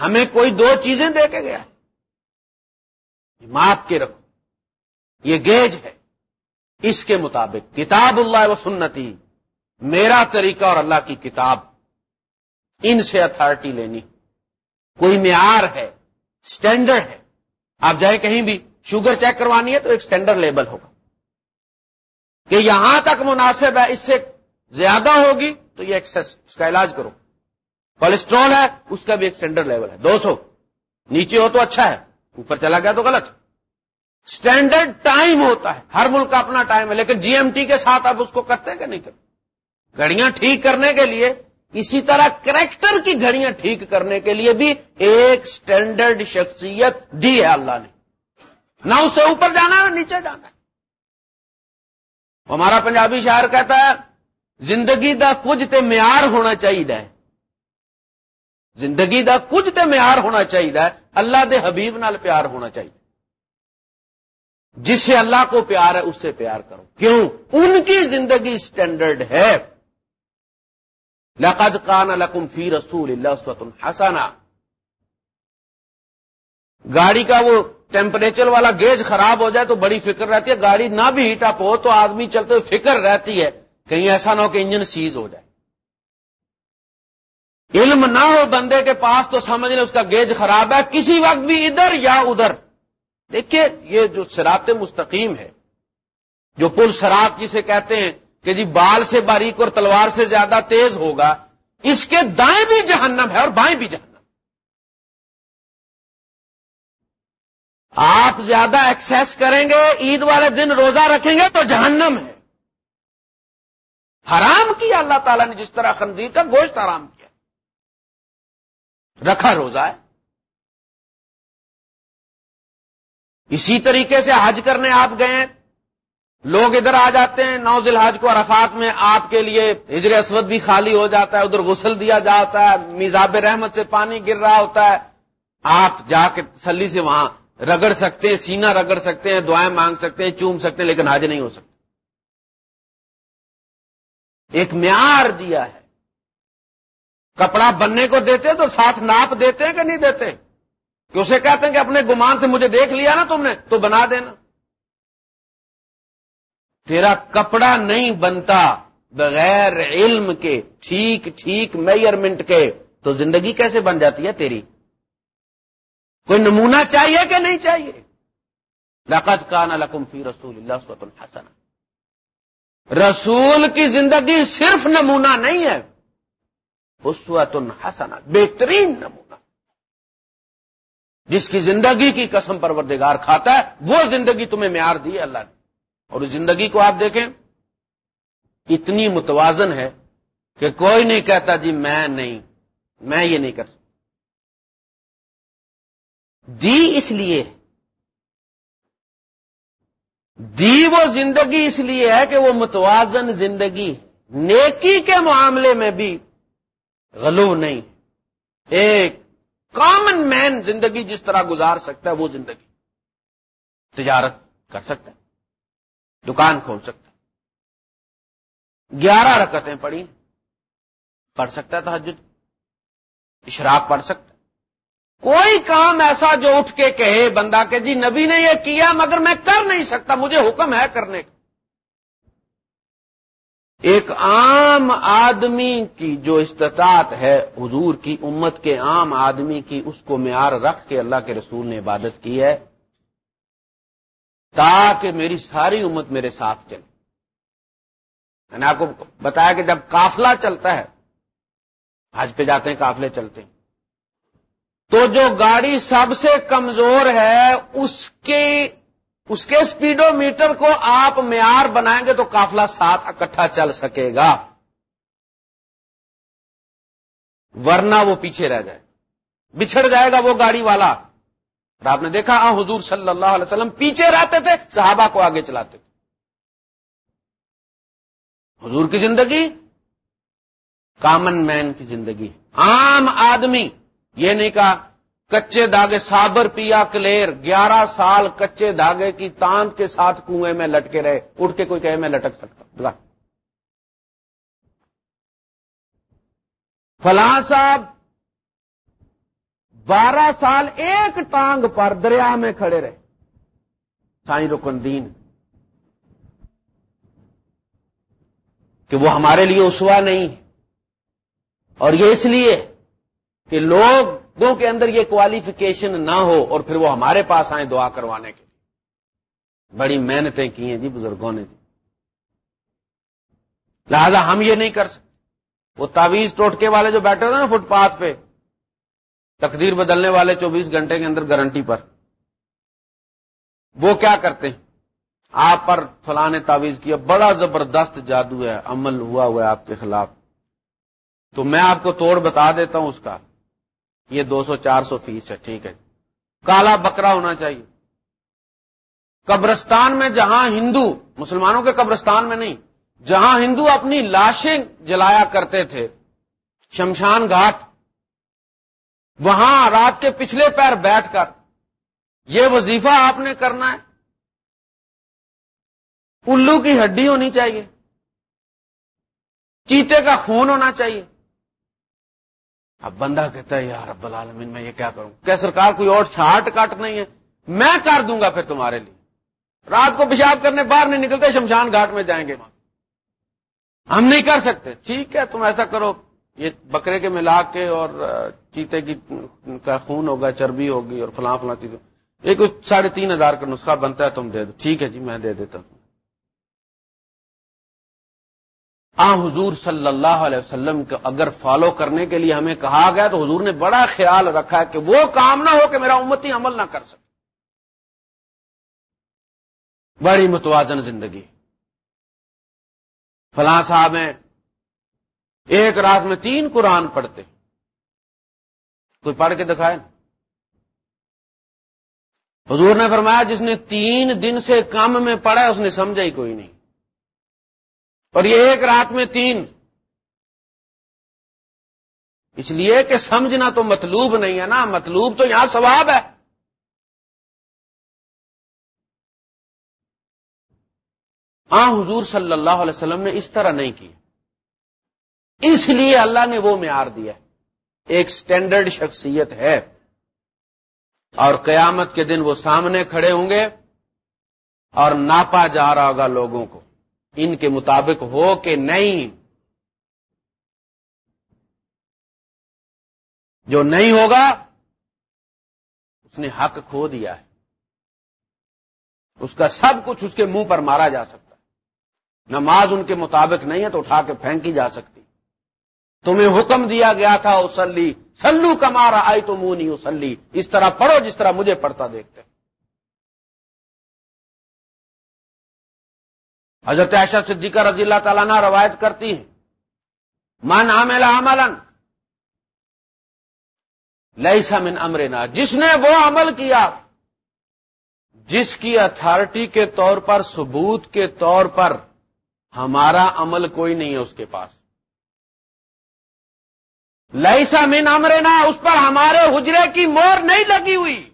ہمیں کوئی دو چیزیں دے کے گیا۔ ماپ کے رکھو۔ یہ گیج ہے۔ اس کے مطابق کتاب اللہ و سنتی، میرا طریقہ اور اللہ کی کتاب، ان سے اتارٹی لینی۔ کوئی معیار ہے اسٹینڈرڈ ہے۔ آپ جائیں کہیں بھی، شوگر چیک کروانی ہے تو ایک اسٹینڈرڈ لیبل ہوگا۔ کہ یہاں تک مناسب ہے، اس سے زیادہ ہوگی تو یہ ایکسس، اس کا علاج کرو۔ کولیسٹرول ہے، اس کا بھی ایک اسٹینڈرڈ لیول ہے۔ دو سو نیچے ہو تو اچھا ہے، اوپر چلا گیا تو غلط۔ اسٹینڈرڈ ٹائم ہوتا ہے، ہر ملک کا اپنا ٹائم ہے، لیکن جی ایم ٹی کے ساتھ آپ اس کو کرتے کہ نہیں کرتے؟ گھڑیاں ٹھیک کرنے کے لیے، اسی طرح کریکٹر کی گھڑیاں ٹھیک کرنے کے لیے بھی ایک اسٹینڈرڈ شخصیت دی ہے اللہ نے۔ نہ اس سے اوپر جانا ہے، نہ نیچے جانا ہے۔ ہمارا پنجابی شاعر کہتا ہے، زندگی دا کچھ تے معیار ہونا چاہیے زندگی دا کچھ تے معیار ہونا چاہیے اللہ دے حبیب نال پیار ہونا چاہیے جس سے اللہ کو پیار ہے اس سے پیار کرو۔ کیوں؟ ان کی زندگی اسٹینڈرڈ ہے۔ لقد کان لکم فی رسول اللہ حسنا گاڑی کا وہ ٹیمپریچر والا گیج خراب ہو جائے تو بڑی فکر رہتی ہے، گاڑی نہ بھی ہیٹ اپ ہو تو آدمی چلتے ہوئے فکر رہتی ہے کہیں ایسا نہ ہو کہ انجن سیز ہو جائے۔ علم نہ ہو بندے کے پاس تو سمجھ لیں اس کا گیج خراب ہے، کسی وقت بھی ادھر یا ادھر۔ دیکھیے، یہ جو سرات مستقیم ہے، جو پل سرات جسے کہتے ہیں، کہ جی بال سے باریک اور تلوار سے زیادہ تیز ہوگا، اس کے دائیں بھی جہنم ہے اور بائیں بھی جہنم۔ آپ زیادہ ایکسس کریں گے، عید والے دن روزہ رکھیں گے تو جہنم ہے۔ حرام کیا اللہ تعالیٰ نے جس طرح خندیر کا گوشت حرام کیا۔ رکھا روزہ ہے۔ اسی طریقے سے حج کرنے آپ گئے لوگ ادھر آ جاتے ہیں۔ نو ذلحج کو عرفات میں آپ کے لیے ہجر اسود بھی خالی ہو جاتا ہے۔ ادھر غسل دیا جاتا ہے۔ میزاب رحمت سے پانی گر رہا ہوتا ہے۔ آپ جا کے تسلی سے وہاں رگڑ سکتے ہیں سینا رگڑ سکتے ہیں، دعائیں مانگ سکتے ہیں، چوم سکتے ہیں، لیکن حج نہیں ہو سکتے ایک معیار دیا ہے۔ کپڑا بننے کو دیتے تو ساتھ ناپ دیتے ہیں کہ نہیں دیتے کہ اسے کہتے ہیں کہ اپنے گمان سے مجھے دیکھ لیا نا تم نے، تو بنا دینا۔ تیرا کپڑا نہیں بنتا بغیر علم کے، ٹھیک ٹھیک میئرمنٹ کے، تو زندگی کیسے بن جاتی ہے تیری؟ کوئی نمونہ چاہیے کہ نہیں چاہیے؟ لقت کان لکم فی رسول اللہ حسن رسول کی زندگی صرف نمونہ نہیں ہے۔ اسوت حسن بہترین نمونہ۔ جس کی زندگی کی قسم پروردگار کھاتا ہے، وہ زندگی تمہیں معیار دی ہے اللہ نے۔ اور اس زندگی کو آپ دیکھیں، اتنی متوازن ہے کہ کوئی نہیں کہتا جی میں نہیں، میں یہ نہیں کر سکتا۔ دی اس لیے۔ دی وہ زندگی اس لیے ہے کہ وہ متوازن زندگی، نیکی کے معاملے میں بھی غلو نہیں۔ ایک کامن مین زندگی جس طرح گزار سکتا ہے وہ زندگی۔ تجارت کر سکتا ہے۔ دکان کھول سکتا ہے۔ گیارہ رکتیں پڑھی۔ پڑھ سکتا ہے تحجد اشراق پڑھ سکتا ہے۔ کوئی کام ایسا جو اٹھ کے کہے بندہ کہ جی نبی نے یہ کیا مگر میں کر نہیں سکتا، مجھے حکم ہے کرنے کا۔ ایک عام آدمی کی جو استطاعت ہے، حضور کی، امت کے عام آدمی کی، اس کو معیار رکھ کے اللہ کے رسول نے عبادت کی ہے تاکہ میری ساری امت میرے ساتھ چلے۔ میں نے آپ کو بتایا کہ جب کافلا چلتا ہے، حج پہ جاتے ہیں کافلے چلتے ہیں، تو جو گاڑی سب سے کمزور ہے، اس کے اس کے اسپیڈو میٹر کو آپ معیار بنائیں گے تو کافلا ساتھ اکٹھا چل سکے گا۔ ورنہ وہ پیچھے رہ جائے۔ بچھڑ جائے گا وہ گاڑی والا۔ اور آپ نے دیکھا ہاں حضور صلی اللہ علیہ وسلم پیچھے رہتے تھے، صحابہ کو آگے چلاتے تھے۔ حضور کی زندگی؟ کامن مین کی زندگی۔ عام آدمی، یہ نہیں کہا کچے دھاگے صابر پیا کلیر، گیارہ سال کچے دھاگے کی تاند کے ساتھ کنویں میں لٹکے رہے، اٹھ کے کوئی کہے میں لٹک سکتا فلاں صاحب، بارہ سال ایک ٹانگ پر دریا میں کھڑے رہے۔ سائیں رکن دین۔ کہ وہ ہمارے لیے اسوا نہیں، اور یہ اس لیے کہ لوگ لوگوں کے اندر یہ کوالیفیکیشن نہ ہو اور پھر وہ ہمارے پاس آئیں دعا کروانے کے لیے۔ بڑی محنتیں کی ہیں جی بزرگوں نے جی۔ لہذا ہم یہ نہیں کر سکتے۔ وہ تعویز ٹوٹکے والے جو بیٹھے ہوتے نا فٹ پاتھ پہ، تقدیر بدلنے والے چوبیس گھنٹے کے اندر گارنٹی پر۔ وہ کیا کرتے ہیں؟ آپ پر فلاں نے تعویز کیا، بڑا زبردست جادو ہے، عمل ہوا ہوا ہے آپ کے خلاف۔ تو میں آپ کو توڑ بتا دیتا ہوں اس کا۔ یہ دو سو چار سو فیس ہے، ٹھیک ہے۔ کالا بکرا ہونا چاہیے۔ قبرستان میں جہاں ہندو، مسلمانوں کے قبرستان میں نہیں، جہاں ہندو اپنی لاشیں جلایا کرتے تھے، شمشان گھاٹ، وہاں رات کے پچھلے پیر بیٹھ کر، یہ وظیفہ آپ نے کرنا ہے۔ الو کی ہڈی ہونی چاہیے۔ چیتے کا خون ہونا چاہیے۔ اب بندہ کہتا ہے یار رب العالمین، میں یہ کیا کروں؟ کیا سرکار کوئی اور چھاٹ کاٹ نہیں ہے۔ میں کر دوں گا پھر تمہارے لیے۔ رات کو پیشاب کرنے باہر نہیں نکلتے، شمشان گھاٹ میں جائیں گے۔ وہاں ہم نہیں کر سکتے۔ ٹھیک ہے، تم ایسا کرو۔ یہ بکرے کے ملا کے اور چیتے کی، کا خون ہوگا، چربی ہوگی اور فلاں فلاں چیز یہ کچھ ساڑھے تین ہزار کا نسخہ بنتا ہے، تم دے دو۔ ٹھیک ہے جی میں دے دیتا ہوں۔ آ حضور صلی اللہ علیہ وسلم کو اگر فالو کرنے کے لیے ہمیں کہا گیا تو حضور نے بڑا خیال رکھا ہے کہ وہ کام نہ ہو کہ میرا امتی عمل نہ کر سکے۔ بڑی متوازن زندگی۔ فلاں صاحب ہیں، ایک رات میں تین قرآن پڑھتے۔ کوئی پڑھ کے دکھائے؟ حضور نے فرمایا، جس نے تین دن سے کم میں پڑھا اس نے سمجھا ہی کوئی نہیں۔ اور یہ ایک رات میں تین۔ اس لیے کہ سمجھنا تو مطلوب نہیں ہے نا، مطلوب تو یہاں ثواب ہے۔ ہاں حضور صلی اللہ علیہ وسلم نے اس طرح نہیں کی اس لیے اللہ نے وہ معیار دیا۔ ایک سٹینڈرڈ شخصیت ہے۔ اور قیامت کے دن وہ سامنے کھڑے ہوں گے اور ناپا جا رہا ہوگا لوگوں کو۔ ان کے مطابق ہو کہ نہیں۔ جو نہیں ہوگا، اس نے حق کھو دیا ہے۔ اس کا سب کچھ اس کے منہ پر مارا جا سکتا ہے۔ نماز ان کے مطابق نہیں ہے تو اٹھا کے پھینکی جا سکتی۔ تمہیں حکم دیا گیا تھا، اسلی سلو کمارا آئی تو منہ نہیں اسلی۔ اس طرح پڑھو جس طرح مجھے پڑھتا دیکھتے۔ حضرت عائشہ صدیقہ رضی اللہ تعالیٰ نے روایت کرتی ہیں۔ من عامل عملن لیسا من امرنا، جس نے وہ عمل کیا، جس کی اتھارٹی کے طور پر، ثبوت کے طور پر ہمارا عمل کوئی نہیں ہے اس کے پاس۔ لیسا من امرنا، اس پر ہمارے حجرے کی مور نہیں لگی ہوئی۔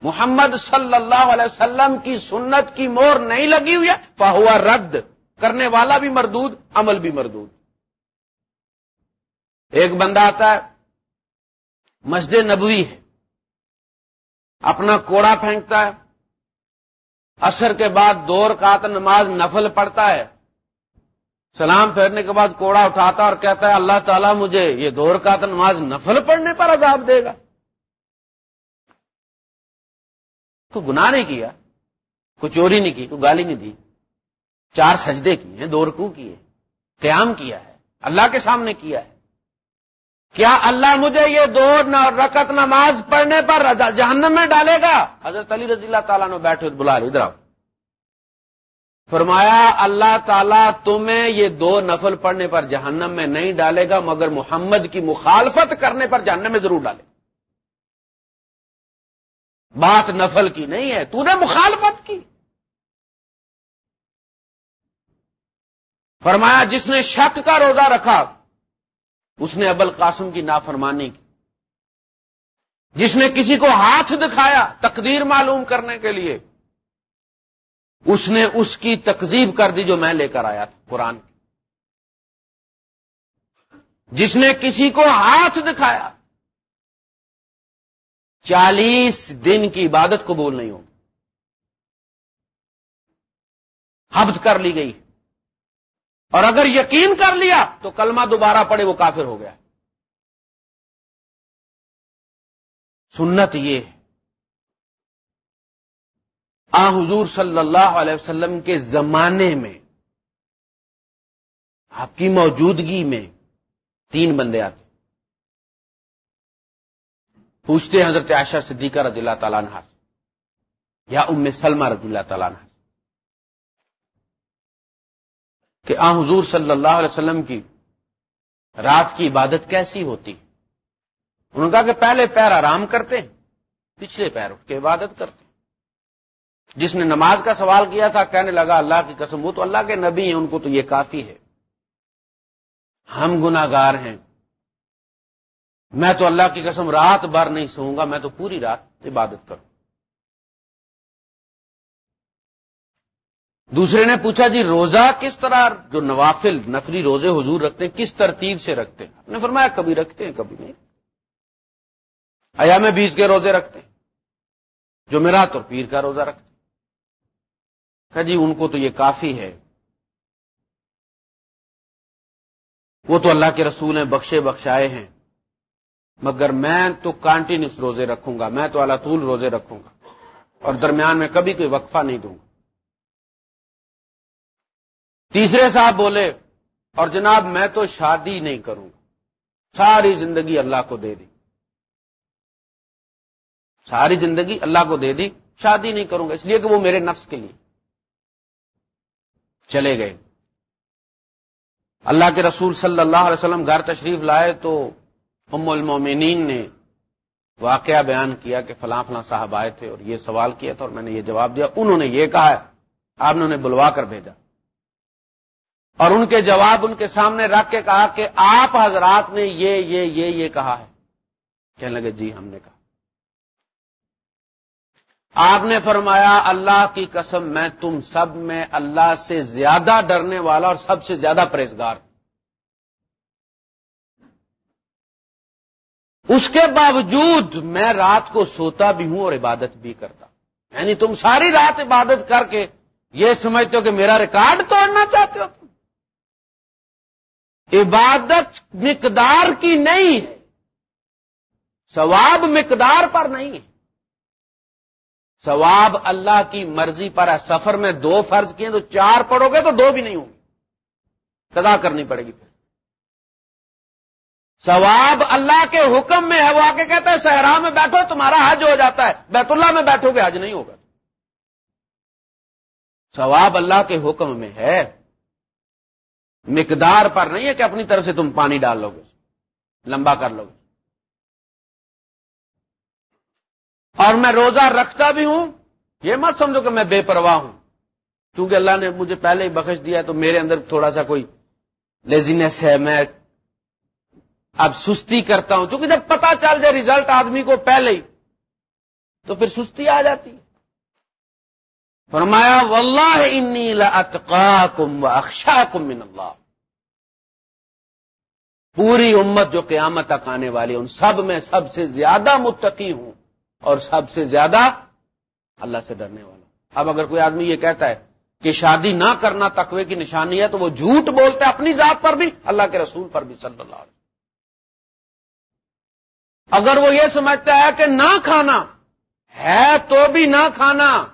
محمد صلی اللہ علیہ وسلم کی سنت کی مور نہیں لگی ہوئی ہے، فہوا رد۔ کرنے والا بھی مردود، عمل بھی مردود۔ ایک بندہ آتا ہے، مسجد نبوی ہے۔ اپنا کوڑا پھینکتا ہے۔ اثر کے بعد دور کا نماز نفل پڑتا ہے۔ سلام پھیرنے کے بعد کوڑا اٹھاتا اور کہتا ہے، اللہ تعالیٰ مجھے یہ دور کا نماز نفل پڑھنے پر عذاب دے گا۔ تو گناہ نہیں کیا، کوئی چوری نہیں کی، کوئی گالی نہیں دی۔ چار سجدے کیے ہیں، دو رکو کیے قیام کیا ہے، اللہ کے سامنے کیا ہے۔ کیا اللہ مجھے یہ دو رکت نماز پڑھنے پر جہنم میں ڈالے گا؟ حضرت علی رضی اللہ تعالیٰ نے بیٹھے بلا ادھر آؤ۔ فرمایا، اللہ تعالیٰ تمہیں یہ دو نفل پڑھنے پر جہنم میں نہیں ڈالے گا، مگر محمد کی مخالفت کرنے پر جہنم میں ضرور ڈالے۔ گا بات نفل کی نہیں ہے، تو نے مخالفت کی۔ فرمایا، جس نے شک کا روزہ رکھا، اس نے ابل قاسم کی نافرمانی کی۔ جس نے کسی کو ہاتھ دکھایا تقدیر معلوم کرنے کے لیے، اس نے اس کی تکزیب کر دی جو میں لے کر آیا تھا، قرآن کی۔ جس نے کسی کو ہاتھ دکھایا چالیس دن کی عبادت قبول نہیں ہوگی حبد کر لی گئی۔ اور اگر یقین کر لیا تو کلمہ دوبارہ پڑے وہ کافر ہو گیا۔ سنت یہ ہے۔ آ حضور صلی اللہ علیہ وسلم کے زمانے میں آپ کی موجودگی میں تین بندے آتے۔ پوچھتے ہیں حضرت عائشہ صدیقہ رضی اللہ تعالیٰ عنہ یا ام سلمہ رضی اللہ تعالیٰ عنہ کہ آ حضور صلی اللہ علیہ وسلم کی رات کی عبادت کیسی ہوتی؟ انہوں نے کہا کہ پہلے پیر آرام کرتے پچھلے پیر اٹھ کے عبادت کرتے جس نے نماز کا سوال کیا تھا، کہنے لگا اللہ کی قسم، وہ تو اللہ کے نبی ہیں، ان کو تو یہ کافی ہے۔ ہم گناگار ہیں۔ میں تو اللہ کی قسم رات بھر نہیں سوؤں گا، میں تو پوری رات عبادت کروں۔ دوسرے نے پوچھا جی روزہ کس طرح، جو نوافل نفری روزے حضور رکھتے ہیں، کس ترتیب سے رکھتے ہیں؟ نے فرمایا، کبھی رکھتے ہیں، کبھی نہیں۔ ایام بیس کے روزے رکھتے ہیں، جو میرا پیر کا روزہ رکھتے کہ جی ان کو تو یہ کافی ہے۔ وہ تو اللہ کے رسول ہیں، بخشے بخشائے ہیں۔ مگر میں تو کانٹینیوس روزے رکھوں گا، میں تو اللہ طول روزے رکھوں گا اور درمیان میں کبھی کوئی وقفہ نہیں دوں گا۔ تیسرے صاحب بولے، اور جناب میں تو شادی نہیں کروں گا، ساری زندگی اللہ کو دے دی۔ ساری زندگی اللہ کو دے دی، شادی نہیں کروں گا، اس لیے کہ وہ میرے نفس کے لیے چلے گئے۔ اللہ کے رسول صلی اللہ علیہ وسلم گھر تشریف لائے تو ام المومنین نے واقعہ بیان کیا کہ فلاں فلاں صاحب آئے تھے اور یہ سوال کیا تھا اور میں نے یہ جواب دیا، انہوں نے یہ کہا ہے، آپ نے انہیں بلوا کر بھیجا۔ اور ان کے جواب ان کے سامنے رکھ کے کہا کہ آپ حضرات نے یہ یہ یہ یہ کہا ہے۔ کہنے لگے جی ہم نے کہا۔ آپ نے فرمایا، اللہ کی قسم، میں تم سب میں اللہ سے زیادہ ڈرنے والا اور سب سے زیادہ پرہزگار اس کے باوجود میں رات کو سوتا بھی ہوں اور عبادت بھی کرتا یعنی تم ساری رات عبادت کر کے یہ سمجھتے ہو کہ میرا ریکارڈ توڑنا چاہتے ہو تم۔ عبادت مقدار کی نہیں ہے ثواب مقدار پر نہیں۔ ہے ثواب اللہ کی مرضی پر ہے۔ سفر میں دو فرض کیے تو چار پڑھو گے تو دو بھی نہیں ہوں گے۔ قضا کرنی پڑے گی۔ پھر ثواب اللہ کے حکم میں ہے، وہ آ کے کہتا ہے، صحرا میں بیٹھو، تمہارا حج ہو جاتا ہے۔ بیت اللہ میں بیٹھو گے، حج نہیں ہوگا۔ ثواب اللہ کے حکم میں ہے۔ مقدار پر نہیں ہے کہ اپنی طرف سے تم پانی ڈال لو گے، لمبا کر لو گے۔ اور میں روزہ رکھتا بھی ہوں، یہ مت سمجھو کہ میں بے پرواہ ہوں۔ کیونکہ اللہ نے مجھے پہلے ہی بخش دیا تو میرے اندر تھوڑا سا کوئی لیزینس ہے، میں اب سستی کرتا ہوں، چونکہ جب پتا چل جائے ریزلٹ آدمی کو پہلے ہی، تو پھر سستی آ جاتی۔ ہے فرمایا، واللہ انی لاتقاکم واخشاکم من اللہ۔ پوری امت جو قیامت تک آنے والی، ان سب میں سب سے زیادہ متقی ہوں اور سب سے زیادہ اللہ سے ڈرنے والا۔ اب اگر کوئی آدمی یہ کہتا ہے کہ شادی نہ کرنا تقوی کی نشانی ہے، تو وہ جھوٹ بولتا ہے اپنی ذات پر بھی، اللہ کے رسول پر بھی صلی اللہ علیہ اگر وہ یہ سمجھتا ہے کہ نہ کھانا ہے تو بھی نہ کھانا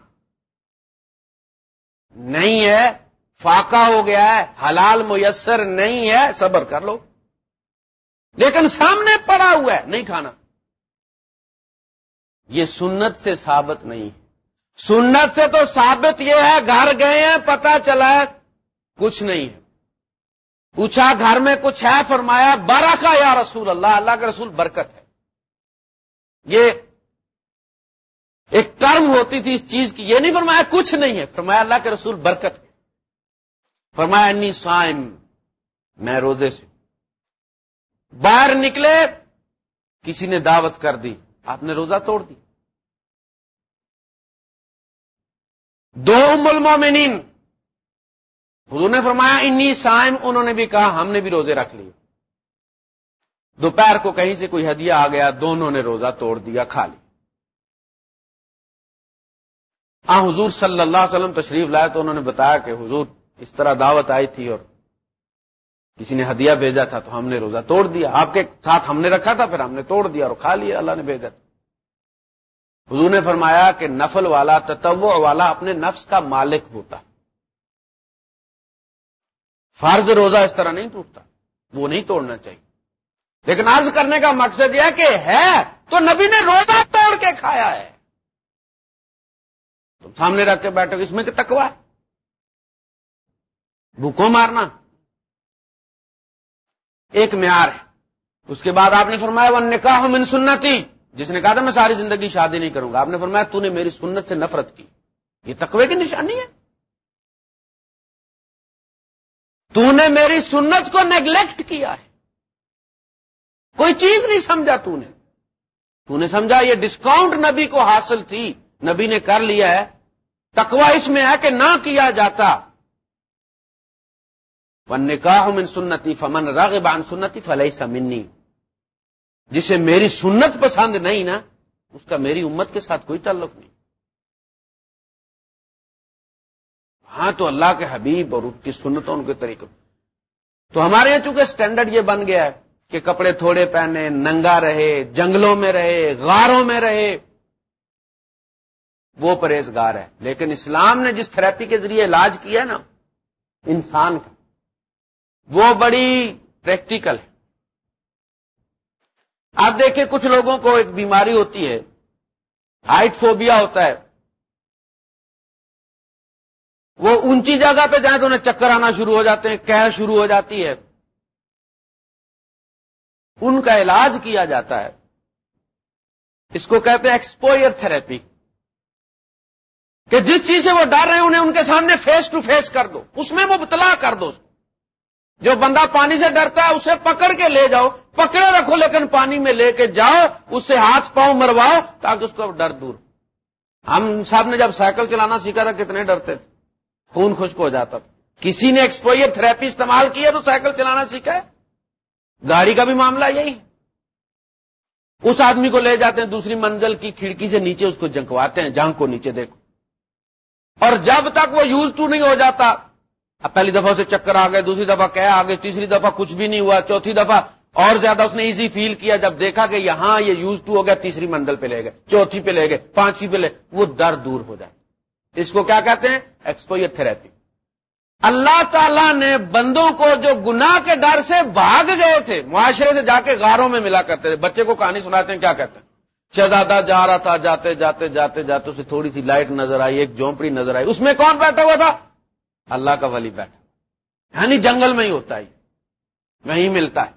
نہیں ہے، فاقہ ہو گیا ہے، حلال میسر نہیں ہے، صبر کر لو۔ لیکن سامنے پڑا ہوا ہے، نہیں کھانا۔ یہ سنت سے ثابت نہیں۔ ہے سنت سے تو ثابت یہ ہے، گھر گئے ہیں پتا چلا ہے، کچھ نہیں۔ ہے پوچھا گھر میں کچھ ہے، فرمایا بارہ کا یا رسول اللہ اللہ کا رسول برکت ہے۔ یہ ایک ٹرم ہوتی تھی اس چیز کی، یہ نہیں فرمایا کچھ نہیں ہے، فرمایا اللہ کے رسول برکت ہے۔ فرمایا انی سائم میں روزے سے۔ باہر نکلے، کسی نے دعوت کر دی، آپ نے روزہ توڑ دی دو ام المومنین، حضور نے فرمایا انی سائم انہوں نے بھی کہا ہم نے بھی روزے رکھ لیے۔ دوپہر کو کہیں سے کوئی ہدیہ آ گیا، دونوں نے روزہ توڑ دیا، کھا لی آ، حضور صلی اللہ علیہ وسلم تشریف لائے تو انہوں نے بتایا کہ حضور اس طرح دعوت آئی تھی اور کسی نے ہدیہ بھیجا تھا تو ہم نے روزہ توڑ دیا۔ آپ کے ساتھ ہم نے رکھا تھا، پھر ہم نے توڑ دیا اور کھا لیا، اللہ نے بھیجا۔ تھا حضور نے فرمایا کہ نفل والا تتو والا اپنے نفس کا مالک ہوتا۔ فرض روزہ اس طرح نہیں ٹوٹتا، وہ نہیں توڑنا چاہیے۔ لیکن عرض کرنے کا مقصد یہ کہ ہے تو نبی نے روزہ توڑ کے کھایا ہے۔ تم سامنے رکھ کے بیٹھو، اس میں کہ تکوا ہے۔ بھوکوں مارنا۔ ایک معیار ہے۔ اس کے بعد آپ نے فرمایا وہ نکاح من سنتی جس نے کہا تھا، میں ساری زندگی شادی نہیں کروں گا۔ آپ نے فرمایا، تو نے میری سنت سے نفرت کی۔ یہ تقوی کی نشانی ہے۔ تو نے میری سنت کو نیگلیکٹ کیا ہے۔ کوئی چیز نہیں سمجھا تو نے۔ تو نے سمجھا یہ ڈسکاؤنٹ نبی کو حاصل تھی۔ نبی نے کر لیا ہے۔ تکوا اس میں ہے کہ نہ کیا جاتا۔ ون نکاح من سنتی فمن راغب سنتی فلئی سمنی جسے میری سنت پسند نہیں نا، اس کا میری امت کے ساتھ کوئی تعلق نہیں۔ ہاں تو اللہ کے حبیب اور ان کی سنتوں ان کے طریقے تو ہمارے یہاں چونکہ اسٹینڈرڈ یہ بن گیا ہے کہ کپڑے تھوڑے پہنے، ننگا رہے، جنگلوں میں رہے، غاروں میں رہے، وہ پرہیزگار ہے۔ لیکن اسلام نے جس تھراپی کے ذریعے علاج کیا نا، انسان کا، وہ بڑی پریکٹیکل ہے۔ آپ دیکھیں، کچھ لوگوں کو ایک بیماری ہوتی ہے، ہائٹ فوبیا ہوتا ہے۔ وہ اونچی جگہ پہ جائیں تو انہیں چکر آنا شروع ہو جاتے ہیں کہہ شروع ہو جاتی ہے۔ ان کا علاج کیا جاتا ہے۔ اس کو کہتے ہیں ایکسپوئر تھراپی کہ جس چیز سے وہ ڈر رہے ہیں انہیں ان کے سامنے فیس ٹو فیس کر دو۔ اس میں وہ بتلا کر دو۔ جو بندہ پانی سے ڈرتا ہے، اسے پکڑ کے لے جاؤ۔ پکڑے رکھو، لیکن پانی میں لے کے جاؤ۔ اس سے ہاتھ پاؤں مرواؤ تاکہ اس کو ڈر دور۔ ہم صاحب نے جب سائیکل چلانا سیکھا تھا، کتنے ڈرتے تھے۔ خون خشک ہو جاتا تھا۔ کسی نے ایکسپوئر تھراپی استعمال کیا تو سائیکل چلانا سیکھا ہے؟ گاڑی کا بھی معاملہ یہی اس آدمی کو لے جاتے ہیں، دوسری منزل کی کھڑکی سے نیچے اس کو جنکواتے ہیں جہاں کو نیچے دیکھو۔ اور جب تک وہ یوز ٹو نہیں ہو جاتا، اب پہلی دفعہ اسے چکر آ گئے، دوسری دفعہ کیا آ گئے، تیسری دفعہ کچھ بھی نہیں ہوا، چوتھی دفعہ اور زیادہ اس نے ایزی فیل کیا جب دیکھا کہ یہاں یہ یوز ٹو ہو گیا، تیسری منزل پہ لے گئے، چوتھی پہ لے گئے، پانچویں پہ لے وہ در دور ہو جائے اس کو کیا کہتے ہیں؟ ایکسپوئر تھراپی اللہ تعالی نے بندوں کو جو گناہ کے ڈر سے بھاگ گئے تھے، معاشرے سے جا کے غاروں میں ملا کرتے تھے۔ بچے کو کہانی سناتے ہیں، کیا کہتے ہیں؟ شہزادہ جا رہا تھا، جاتے جاتے جاتے جاتے، اسے تھوڑی سی لائٹ نظر آئی، ایک جھونپڑی نظر آئی۔ اس میں کون بیٹھا ہوا تھا؟ اللہ کا ولی بیٹھا۔ یعنی جنگل میں ہی ہوتا ہے۔ وہیں ملتا ہے۔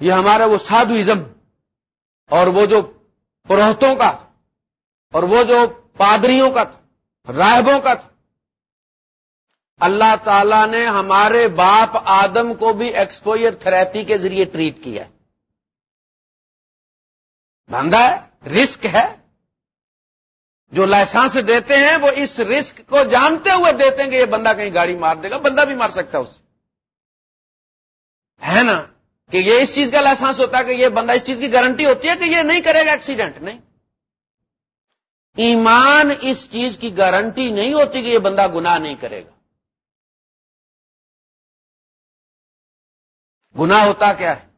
یہ ہمارا وہ سادھوزم اور وہ جو پروہتوں کا اور وہ جو پادریوں کا تھا، راہبوں کا تھا۔ اللہ تعالی نے ہمارے باپ آدم کو بھی ایکسپوئر تھراپی کے ذریعے ٹریٹ کیا ہے۔ دھندا ہے، رسک ہے۔ جو لائسنس دیتے ہیں، وہ اس رسک کو جانتے ہوئے دیتے ہیں کہ یہ بندہ کہیں گاڑی مار دے گا، بندہ بھی مار سکتا ہے اسے ہے نا؟ کہ یہ اس چیز کا لائسنس ہوتا ہے کہ یہ بندہ اس چیز کی گارنٹی ہوتی ہے کہ یہ نہیں کرے گا ایکسیڈنٹ نہیں۔ ایمان اس چیز کی گارنٹی نہیں ہوتی کہ یہ بندہ گناہ نہیں کرے گا۔ گناہ ہوتا کیا ہے؟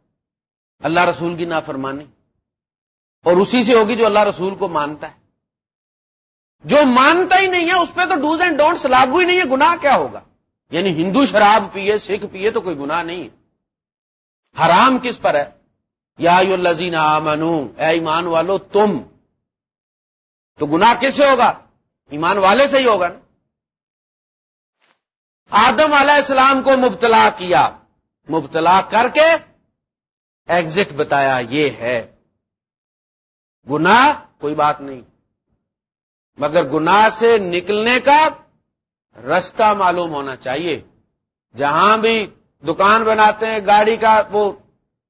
اللہ رسول کی نافرمانی۔ اور اسی سے ہوگی جو اللہ رسول کو مانتا ہے۔ جو مانتا ہی نہیں ہے، اس پہ تو ڈوز اینڈ ڈونٹس لاگو ہی نہیں ہے، گناہ کیا ہوگا؟ یعنی ہندو شراب پیے سکھ پیے تو کوئی گناہ نہیں ہے۔ حرام کس پر ہے؟ یا الزین آمنو، اے ایمان والو، تم۔ تو گناہ کس سے ہوگا؟ ایمان والے سے ہی ہوگا نا۔ آدم علیہ السلام کو مبتلا کیا۔ مبتلا کر کے ایگزٹ بتایا یہ ہے۔ گناہ کوئی بات نہیں۔ مگر گناہ سے نکلنے کا رستہ معلوم ہونا چاہیے۔ جہاں بھی دکان بناتے ہیں، گاڑی کا وہ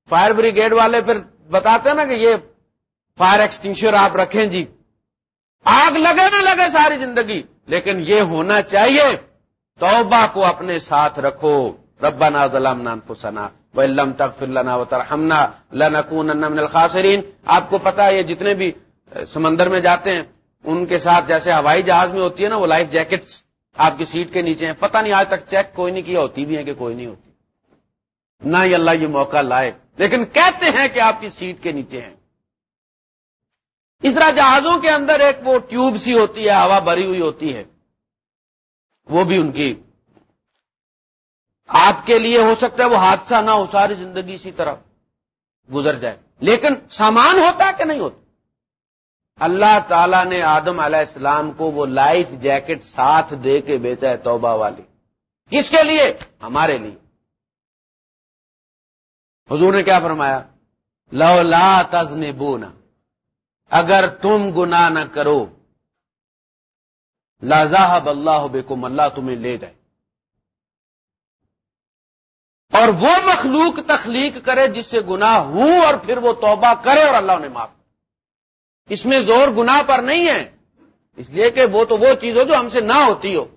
فائر بریگیڈ والے پھر بتاتے ہیں نا کہ یہ فائر ایکسٹنشر آپ رکھیں جی۔ آگ لگے نہ لگے ساری زندگی، لیکن یہ ہونا چاہیے۔ توبہ کو اپنے ساتھ رکھو۔ ربنا ظلمنا انفسنا وَإِلَّمْ تَغْفِرْ لَنَا وَتَرْحَمْنَا لَنَكُونَنَّ مِنَ الْخَاسِرِينَ آپ کو پتا ہے یہ جتنے بھی سمندر میں جاتے ہیں، ان کے ساتھ جیسے ہوائی جہاز میں ہوتی ہے نا، وہ لائف جیکٹس آپ کی سیٹ کے نیچے ہیں۔ پتہ نہیں آج تک چیک کوئی نہیں کیا، ہوتی بھی ہے کہ کوئی نہیں ہوتی۔ نہ ہی اللہ یہ موقع لائے۔ لیکن کہتے ہیں کہ آپ کی سیٹ کے نیچے ہیں۔ اس طرح جہازوں کے اندر ایک وہ ٹیوب سی ہوتی ہے، ہوا بھری ہوئی ہوتی ہے۔ وہ بھی ان کی آپ کے لیے ہو سکتا ہے وہ حادثہ نہ ہو، ساری زندگی اسی طرح گزر جائے۔ لیکن سامان ہوتا کہ نہیں ہوتا؟ اللہ تعالی نے آدم علیہ السلام کو وہ لائف جیکٹ ساتھ دے کے بیچا ہے توبہ والی۔ کس کے لیے؟ ہمارے لیے۔ حضور نے کیا فرمایا؟ لو لا تزن بونا اگر تم گنا نہ کرو لازاحب اللہ بیکم اللہ تمہیں لے جائے۔ اور وہ مخلوق تخلیق کرے جس سے گنا ہوں اور پھر وہ توبہ کرے اور اللہ نے معاف اس میں زور گنا پر نہیں ہے۔ اس لیے کہ وہ تو وہ چیز ہو جو ہم سے نہ ہوتی ہو۔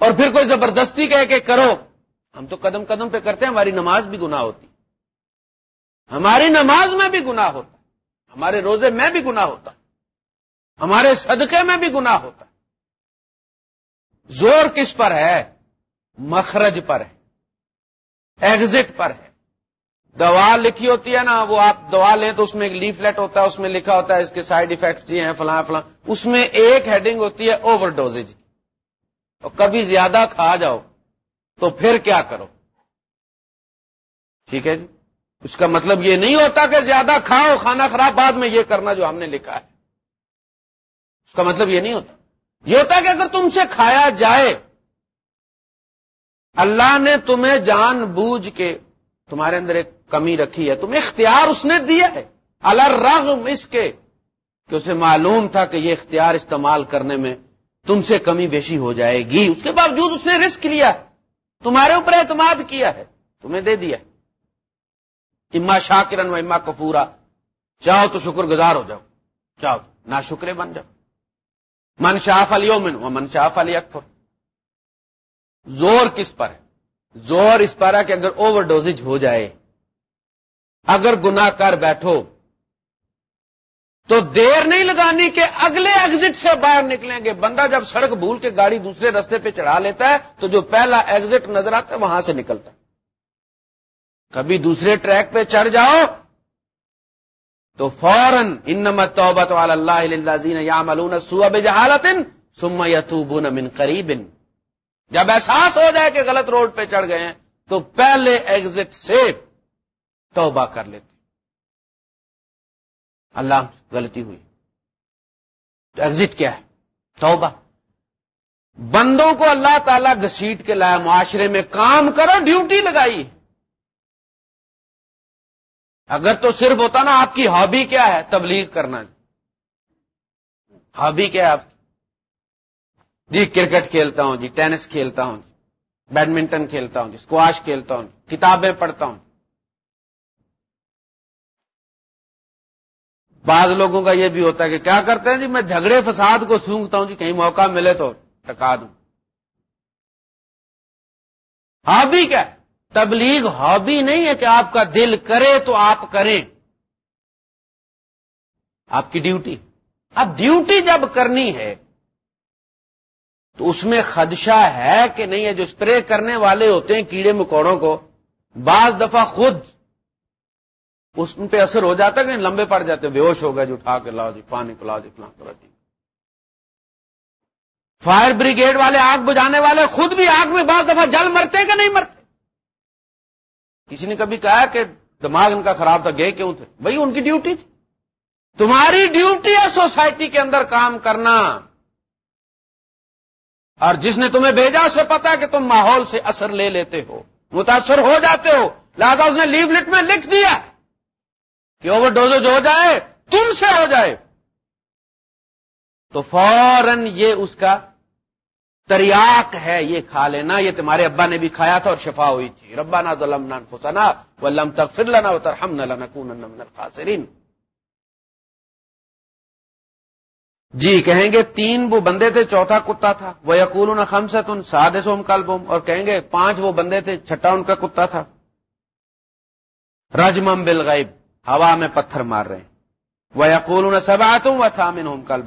اور پھر کوئی زبردستی کہے کہ کرو۔ ہم تو قدم قدم پہ کرتے ہیں، ہماری نماز بھی گنا ہوتی۔ ہماری نماز میں بھی گنا ہوتا۔ ہمارے روزے میں بھی گنا ہوتا۔ ہمارے صدقے میں بھی گنا ہوتا۔ زور کس پر ہے؟ مخرج پر ہے۔ ایگزٹ پر ہے۔ دوا لکھی ہوتی ہے نا، وہ آپ دوا لیں تو اس میں ایک لیفلیٹ ہوتا ہے، اس میں لکھا ہوتا ہے، اس کے سائڈ افیکٹ جی ہیں، فلاں فلاں۔ اس میں ایک ہیڈنگ ہوتی ہے اوور ڈوزج اور کبھی زیادہ کھا جاؤ تو پھر کیا کرو؟ ٹھیک ہے جی؟ اس کا مطلب یہ نہیں ہوتا کہ زیادہ کھاؤ، کھانا خراب بعد میں یہ کرنا جو ہم نے لکھا ہے۔ اس کا مطلب یہ نہیں ہوتا۔ یہ ہوتا کہ اگر تم سے کھایا جائے اللہ نے تمہیں جان بوجھ کے تمہارے اندر ایک کمی رکھی ہے، تمہیں اختیار اس نے دیا ہے۔ الرغم اس کے کہ اسے معلوم تھا کہ یہ اختیار استعمال کرنے میں تم سے کمی بیشی ہو جائے گی۔ اس کے باوجود اس نے رسک لیا تمہارے اوپر اعتماد کیا ہے، تمہیں دے دیا اما شاکرن و اما کفورا۔ چاہو تو شکر گزار ہو جاؤ۔ چاہو نہ شکرے بن جاؤ۔ من شاف علی و من شاف علی اکفر زور کس پر ہے؟ زور اس پر ہے کہ اگر اوور ڈوزج ہو جائے، اگر گنا کر بیٹھو، تو دیر نہیں لگانی کہ اگلے ایگزٹ سے باہر نکلیں گے۔ بندہ جب سڑک بھول کے گاڑی دوسرے رستے پہ چڑھا لیتا ہے، تو جو پہلا ایگزٹ نظر آتا ہے، وہاں سے نکلتا ہے۔ کبھی دوسرے ٹریک پہ چڑھ جاؤ، تو فوراً انمت توبت والا اللہ یا ملون سوب جہالت سم یتوبون من قریب۔ جب احساس ہو جائے کہ غلط روڈ پہ چڑھ گئے ہیں، تو پہلے ایگزٹ سے توبہ کر لیتے اللہ غلطی ہوئی۔ تو ایگزٹ کیا ہے؟ توبہ۔ بندوں کو اللہ تعالی گسیٹ کے لایا، معاشرے میں کام کرو، ڈیوٹی لگائی۔ اگر تو صرف ہوتا نا، آپ کی ہابی کیا ہے؟ تبلیغ کرنا۔ ہابی کیا ہے آپ کی؟ جی کرکٹ کھیلتا ہوں جی ٹینس کھیلتا ہوں جی بیڈمنٹن کھیلتا ہوں جی اسکواش کھیلتا ہوں جی کتابیں پڑھتا ہوں جی۔ بعض لوگوں کا یہ بھی ہوتا ہے کہ کیا کرتے ہیں جی میں جھگڑے فساد کو سونگتا ہوں جی کہیں موقع ملے تو ٹکا دوں۔ ہابی کیا؟ تبلیغ ہابی نہیں ہے کہ آپ کا دل کرے تو آپ کریں۔ آپ کی ڈیوٹی۔ اب ڈیوٹی جب کرنی ہے تو اس میں خدشہ ہے کہ نہیں ہے جو اسپرے کرنے والے ہوتے ہیں کیڑے مکوڑوں کو؟ بعض دفعہ خود اس پہ اثر ہو جاتا ہے کہ لمبے پڑ جاتے بے ہوش ہو گئے جو اٹھا کے لاؤ جی پانی پلاؤ جی فلاں کرا جی۔ فائر بریگیڈ والے آگ بجانے والے خود بھی آگ میں بعض دفعہ جل مرتے کہ نہیں مرتے؟ کسی نے کبھی کہا کہ دماغ ان کا خراب تھا، گئے کیوں تھے؟ بھائی، ان کی ڈیوٹی تھی۔ تمہاری ڈیوٹی ہے سوسائٹی کے اندر کام کرنا۔ اور جس نے تمہیں بھیجا اسے پتا کہ تم ماحول سے اثر لے لیتے ہو، متاثر ہو جاتے ہو۔ لہذا اس نے لیولٹ میں لکھ دیا کہ اوور ڈوز ہو جائے، تم سے ہو جائے۔ تو فوراً یہ اس کا تریاک ہے، یہ کھا لینا، یہ تمہارے ابا نے بھی کھایا تھا اور شفا ہوئی تھی۔ ربا نا ظلم فسنا وہ لم تک پھر لنا اتر ہم نہ لنا جی کہیں گے تین وہ بندے تھے، چوتھا کتا تھا۔ وہ یقول خم سے تم سادے سوم کل بوم اور کہیں گے پانچ وہ بندے تھے، چھٹا ان کا کتا تھا۔ رجمم بل ہوا میں پتھر مار رہے ہیں۔ وہ یقول سب آتا وہ سامن ہوم کل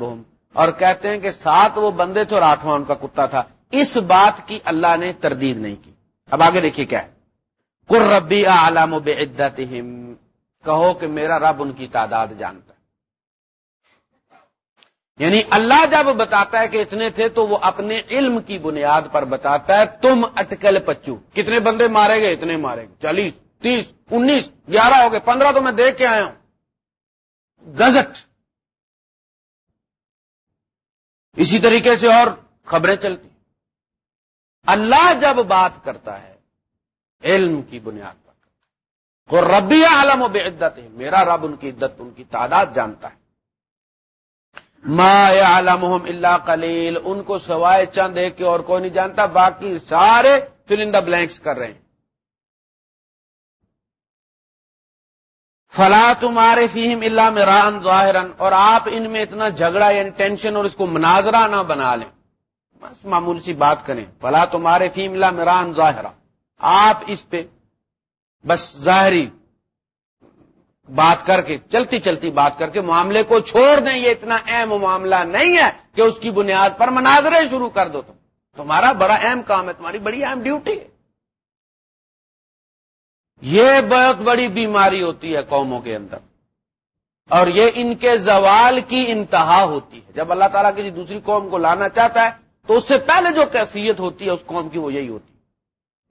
اور کہتے ہیں کہ سات وہ بندے تھے اور آٹھواں ان کا کتا تھا۔ اس بات کی اللہ نے تردید نہیں کی۔ اب آگے دیکھیے کیا ہے۔ کر ربی عالم و بے کہو کہ میرا رب ان کی تعداد جانتا ہے۔ یعنی اللہ جب بتاتا ہے کہ اتنے تھے تو وہ اپنے علم کی بنیاد پر بتاتا ہے، تم اٹکل پچو۔ کتنے بندے مارے گئے؟ اتنے مارے گئے۔ چالیس، تیس، انیس، گیارہ ہو گئے۔ پندرہ تو میں دیکھ کے آیا ہوں۔ گزٹ۔ اسی طریقے سے اور خبریں چلتی۔ اللہ جب بات کرتا ہے، علم کی بنیاد پر۔ ربی عالم و بے عدت ہے میرا رب ان کی عدت، ان کی تعداد جانتا ہے۔ ما عالم اللہ کلیل ان کو سوائے چند ایک کے اور کوئی نہیں جانتا، باقی سارے فل ان دا بلینکس کر رہے ہیں۔ فلا تمہارے فیم اللہ مران ظاہر اور آپ ان میں اتنا جھگڑا یعنی ٹینشن اور اس کو مناظرہ نہ بنا لیں۔ بس معمولی سی بات کریں۔ فلا تمہارے فیم اللہ مران ظاہر آپ اس پہ بس ظاہری بات کر کے، چلتی چلتی بات کر کے، معاملے کو چھوڑ دیں، یہ اتنا اہم معاملہ نہیں ہے کہ اس کی بنیاد پر مناظرے شروع کر دو تم۔ تمہارا بڑا اہم کام ہے، تمہاری بڑی اہم ڈیوٹی ہے۔ یہ بہت بڑی بیماری ہوتی ہے قوموں کے اندر۔ اور یہ ان کے زوال کی انتہا ہوتی ہے۔ جب اللہ تعالیٰ کسی دوسری قوم کو لانا چاہتا ہے، تو اس سے پہلے جو کیفیت ہوتی ہے، اس قوم کی وہ یہی ہوتی ہے۔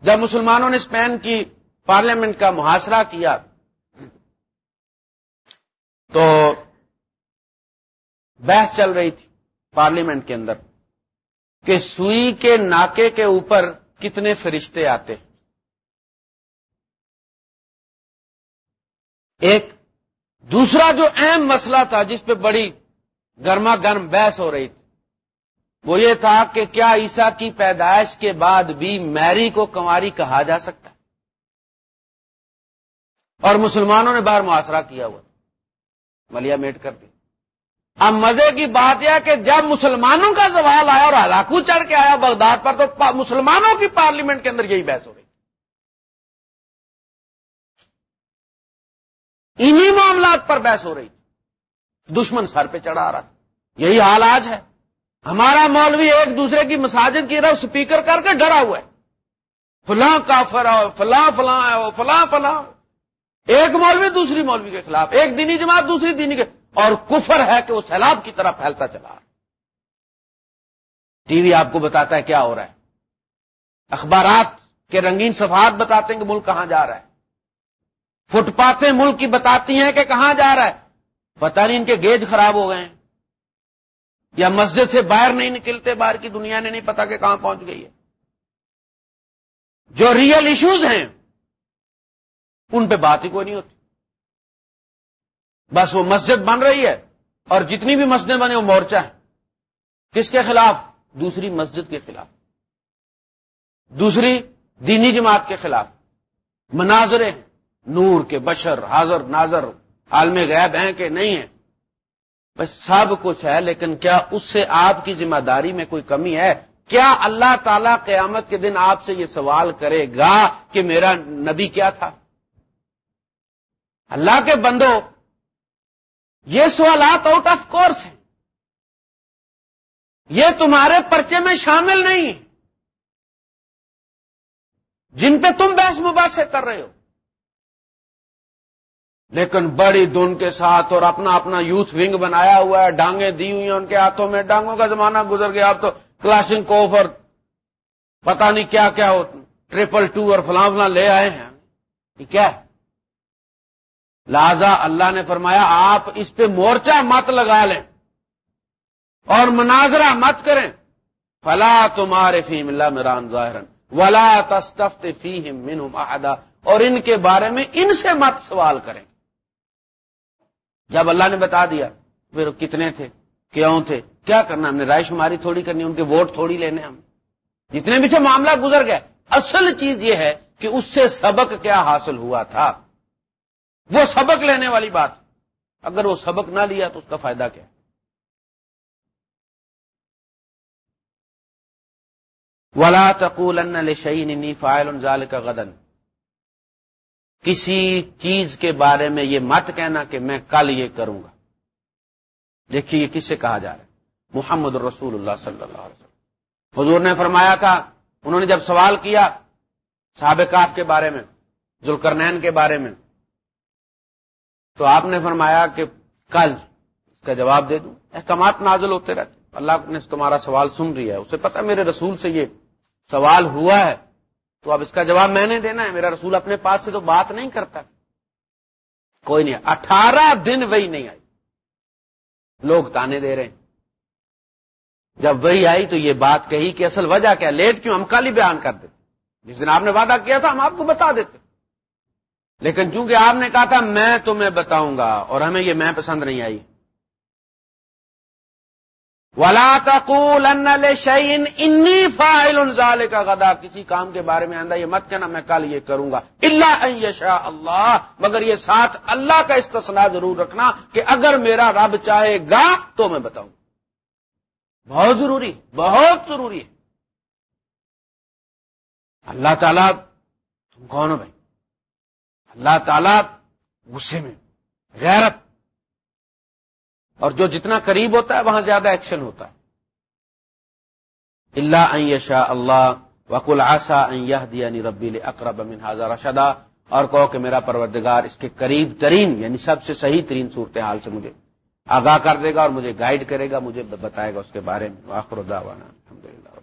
جب مسلمانوں نے اسپین کی پارلیمنٹ کا محاصرہ کیا تو بحث چل رہی تھی پارلیمنٹ کے اندر کہ سوئی کے ناکے کے اوپر کتنے فرشتے آتے ایک دوسرا جو اہم مسئلہ تھا جس پہ بڑی گرما گرم بحث ہو رہی تھی، وہ یہ تھا کہ کیا عیسا کی پیدائش کے بعد بھی میری کو کنواری کہا جا سکتا ہے؟ اور مسلمانوں نے باہر محاصرہ کیا ہوا۔ ملیا میٹ کر دی۔ اب مزے کی بات یہ کہ جب مسلمانوں کا زوال آیا اور ہلاکو چڑھ کے آیا بغداد پر، تو مسلمانوں کی پارلیمنٹ کے اندر یہی بحث ہو رہی انہی معاملات پر بحث ہو رہی۔ تھی دشمن سر پہ چڑھا رہا تھا۔ یہی حال آج ہے۔ ہمارا مولوی ایک دوسرے کی مساجد کی طرف سپیکر کر کے ڈرا ہوا ہے۔ فلاں کافر آؤ فلاں فلاں آؤ فلاں فلاں۔ ایک مولوی دوسری مولوی کے خلاف، ایک دینی جماعت دوسری دینی کے، اور کفر ہے کہ وہ سیلاب کی طرف پھیلتا چلا۔ ٹی وی آپ کو بتاتا ہے کیا ہو رہا ہے۔ اخبارات کے رنگین صفحات بتاتے ہیں کہ ملک کہاں جا رہا ہے۔ فٹ پاتیں ملک کی بتاتی ہیں کہ کہاں جا رہا ہے۔ پتہ نہیں ان کے گیج خراب ہو گئے ہیں۔ یا مسجد سے باہر نہیں نکلتے، باہر کی دنیا نے نہیں پتا کہ کہاں پہنچ گئی ہے۔ جو ریئل ایشوز ہیں ان پہ بات ہی کوئی نہیں ہوتی۔ بس وہ مسجد بن رہی ہے اور جتنی بھی مسجدیں بنے وہ مورچہ ہیں۔ کس کے خلاف؟ دوسری مسجد کے خلاف۔ دوسری دینی جماعت کے خلاف۔ مناظرے نور کے بشر، حاضر، ناظر، عالم غیب ہیں کہ نہیں ہیں۔ بس سب کچھ ہے، لیکن کیا اس سے آپ کی ذمہ داری میں کوئی کمی ہے؟ کیا اللہ تعالی قیامت کے دن آپ سے یہ سوال کرے گا کہ میرا نبی کیا تھا؟ اللہ کے بندو، یہ سوالات آؤٹ آف کورس ہیں۔ یہ تمہارے پرچے میں شامل نہیں جن پہ تم بحث مباحثے کر رہے ہو۔ لیکن بڑی دن کے ساتھ اور اپنا اپنا یوتھ ونگ بنایا ہوا ہے، ڈانگیں دی ہوئی ہیں ان کے ہاتھوں میں۔ ڈانگوں کا زمانہ گزر گیا، اب تو کلاسنگ کوف اور پتا نہیں کیا کیا ہو ٹریپل ٹو اور فلاں فلاں لے آئے ہیں۔ یہ کیا ہے؟ لہذا اللہ نے فرمایا آپ اس پہ مورچہ مت لگا لیں اور مناظرہ مت کریں۔ فلا تمہارے فیم اللہ مران ظاہر ولا تستفت فیم من احدا اور ان کے بارے میں ان سے مت سوال کریں۔ جب اللہ نے بتا دیا، پھر کتنے تھے؟ کیوں تھے؟ کیا کرنا؟ ہم نے رائے شماری تھوڑی کرنی، ان کے ووٹ تھوڑی لینے ہم۔ جتنے بھی تھے، معاملہ گزر گئے اصل چیز یہ ہے کہ اس سے سبق کیا حاصل ہوا تھا۔ وہ سبق لینے والی بات اگر وہ سبق نہ لیا تو اس کا فائدہ کیا ولا تقول انی فائل ظال کا غدن کسی چیز کے بارے میں یہ مت کہنا کہ میں کل یہ کروں گا۔ دیکھیے یہ کس سے کہا جا رہا ہے؟ محمد رسول اللہ صلی اللہ علیہ وسلم۔ حضور نے فرمایا تھا، انہوں نے جب سوال کیا سابقات کے بارے میں ذوالکرنین کے بارے میں تو آپ نے فرمایا کہ کل اس کا جواب دے دوں۔ احکامات نازل ہوتے رہتے اللہ نے تمہارا سوال سن رہی ہے۔ اسے پتا میرے رسول سے یہ سوال ہوا ہے۔ تو اب اس کا جواب میں نے دینا ہے۔ میرا رسول اپنے پاس سے تو بات نہیں کرتا۔ کوئی نہیں۔ اٹھارہ دن وہی نہیں آئی۔ لوگ تانے دے رہے ہیں۔ جب وہی آئی تو یہ بات کہی کہ اصل وجہ کیا؟ لیٹ کیوں؟ ہم کل ہی بیان کر دیتے جس دن آپ نے وعدہ کیا تھا، ہم آپ کو بتا دیتے لیکن چونکہ آپ نے کہا تھا میں تمہیں بتاؤں گا اور ہمیں یہ میں پسند نہیں آئی۔ ولا تقول شعین انی فائل کا غدا۔ کسی کام کے بارے میں آندہ یہ مت کہنا، میں کل یہ کروں گا۔ اللہ یشا اللہ مگر یہ ساتھ اللہ کا استثنا ضرور رکھنا کہ اگر میرا رب چاہے گا تو میں بتاؤں۔ بہت ضروری بہت ضروری ہے۔ اللہ تعالیٰ، تم کون ہو بھائی؟ اللہ تعالیٰ، غصے میں، غیرت۔ اور جو جتنا قریب ہوتا ہے، وہاں زیادہ ایکشن ہوتا ہے۔ اللہ شاہ اللہ وکل آسا دیا نی ربی اقرب امن ہزارہ شدا اور کہو کہ میرا پروردگار اس کے قریب ترین یعنی سب سے صحیح ترین صورتحال سے مجھے آگاہ کر دے گا اور مجھے گائیڈ کرے گا، مجھے بتائے گا اس کے بارے میں۔ واخر الحمد للہ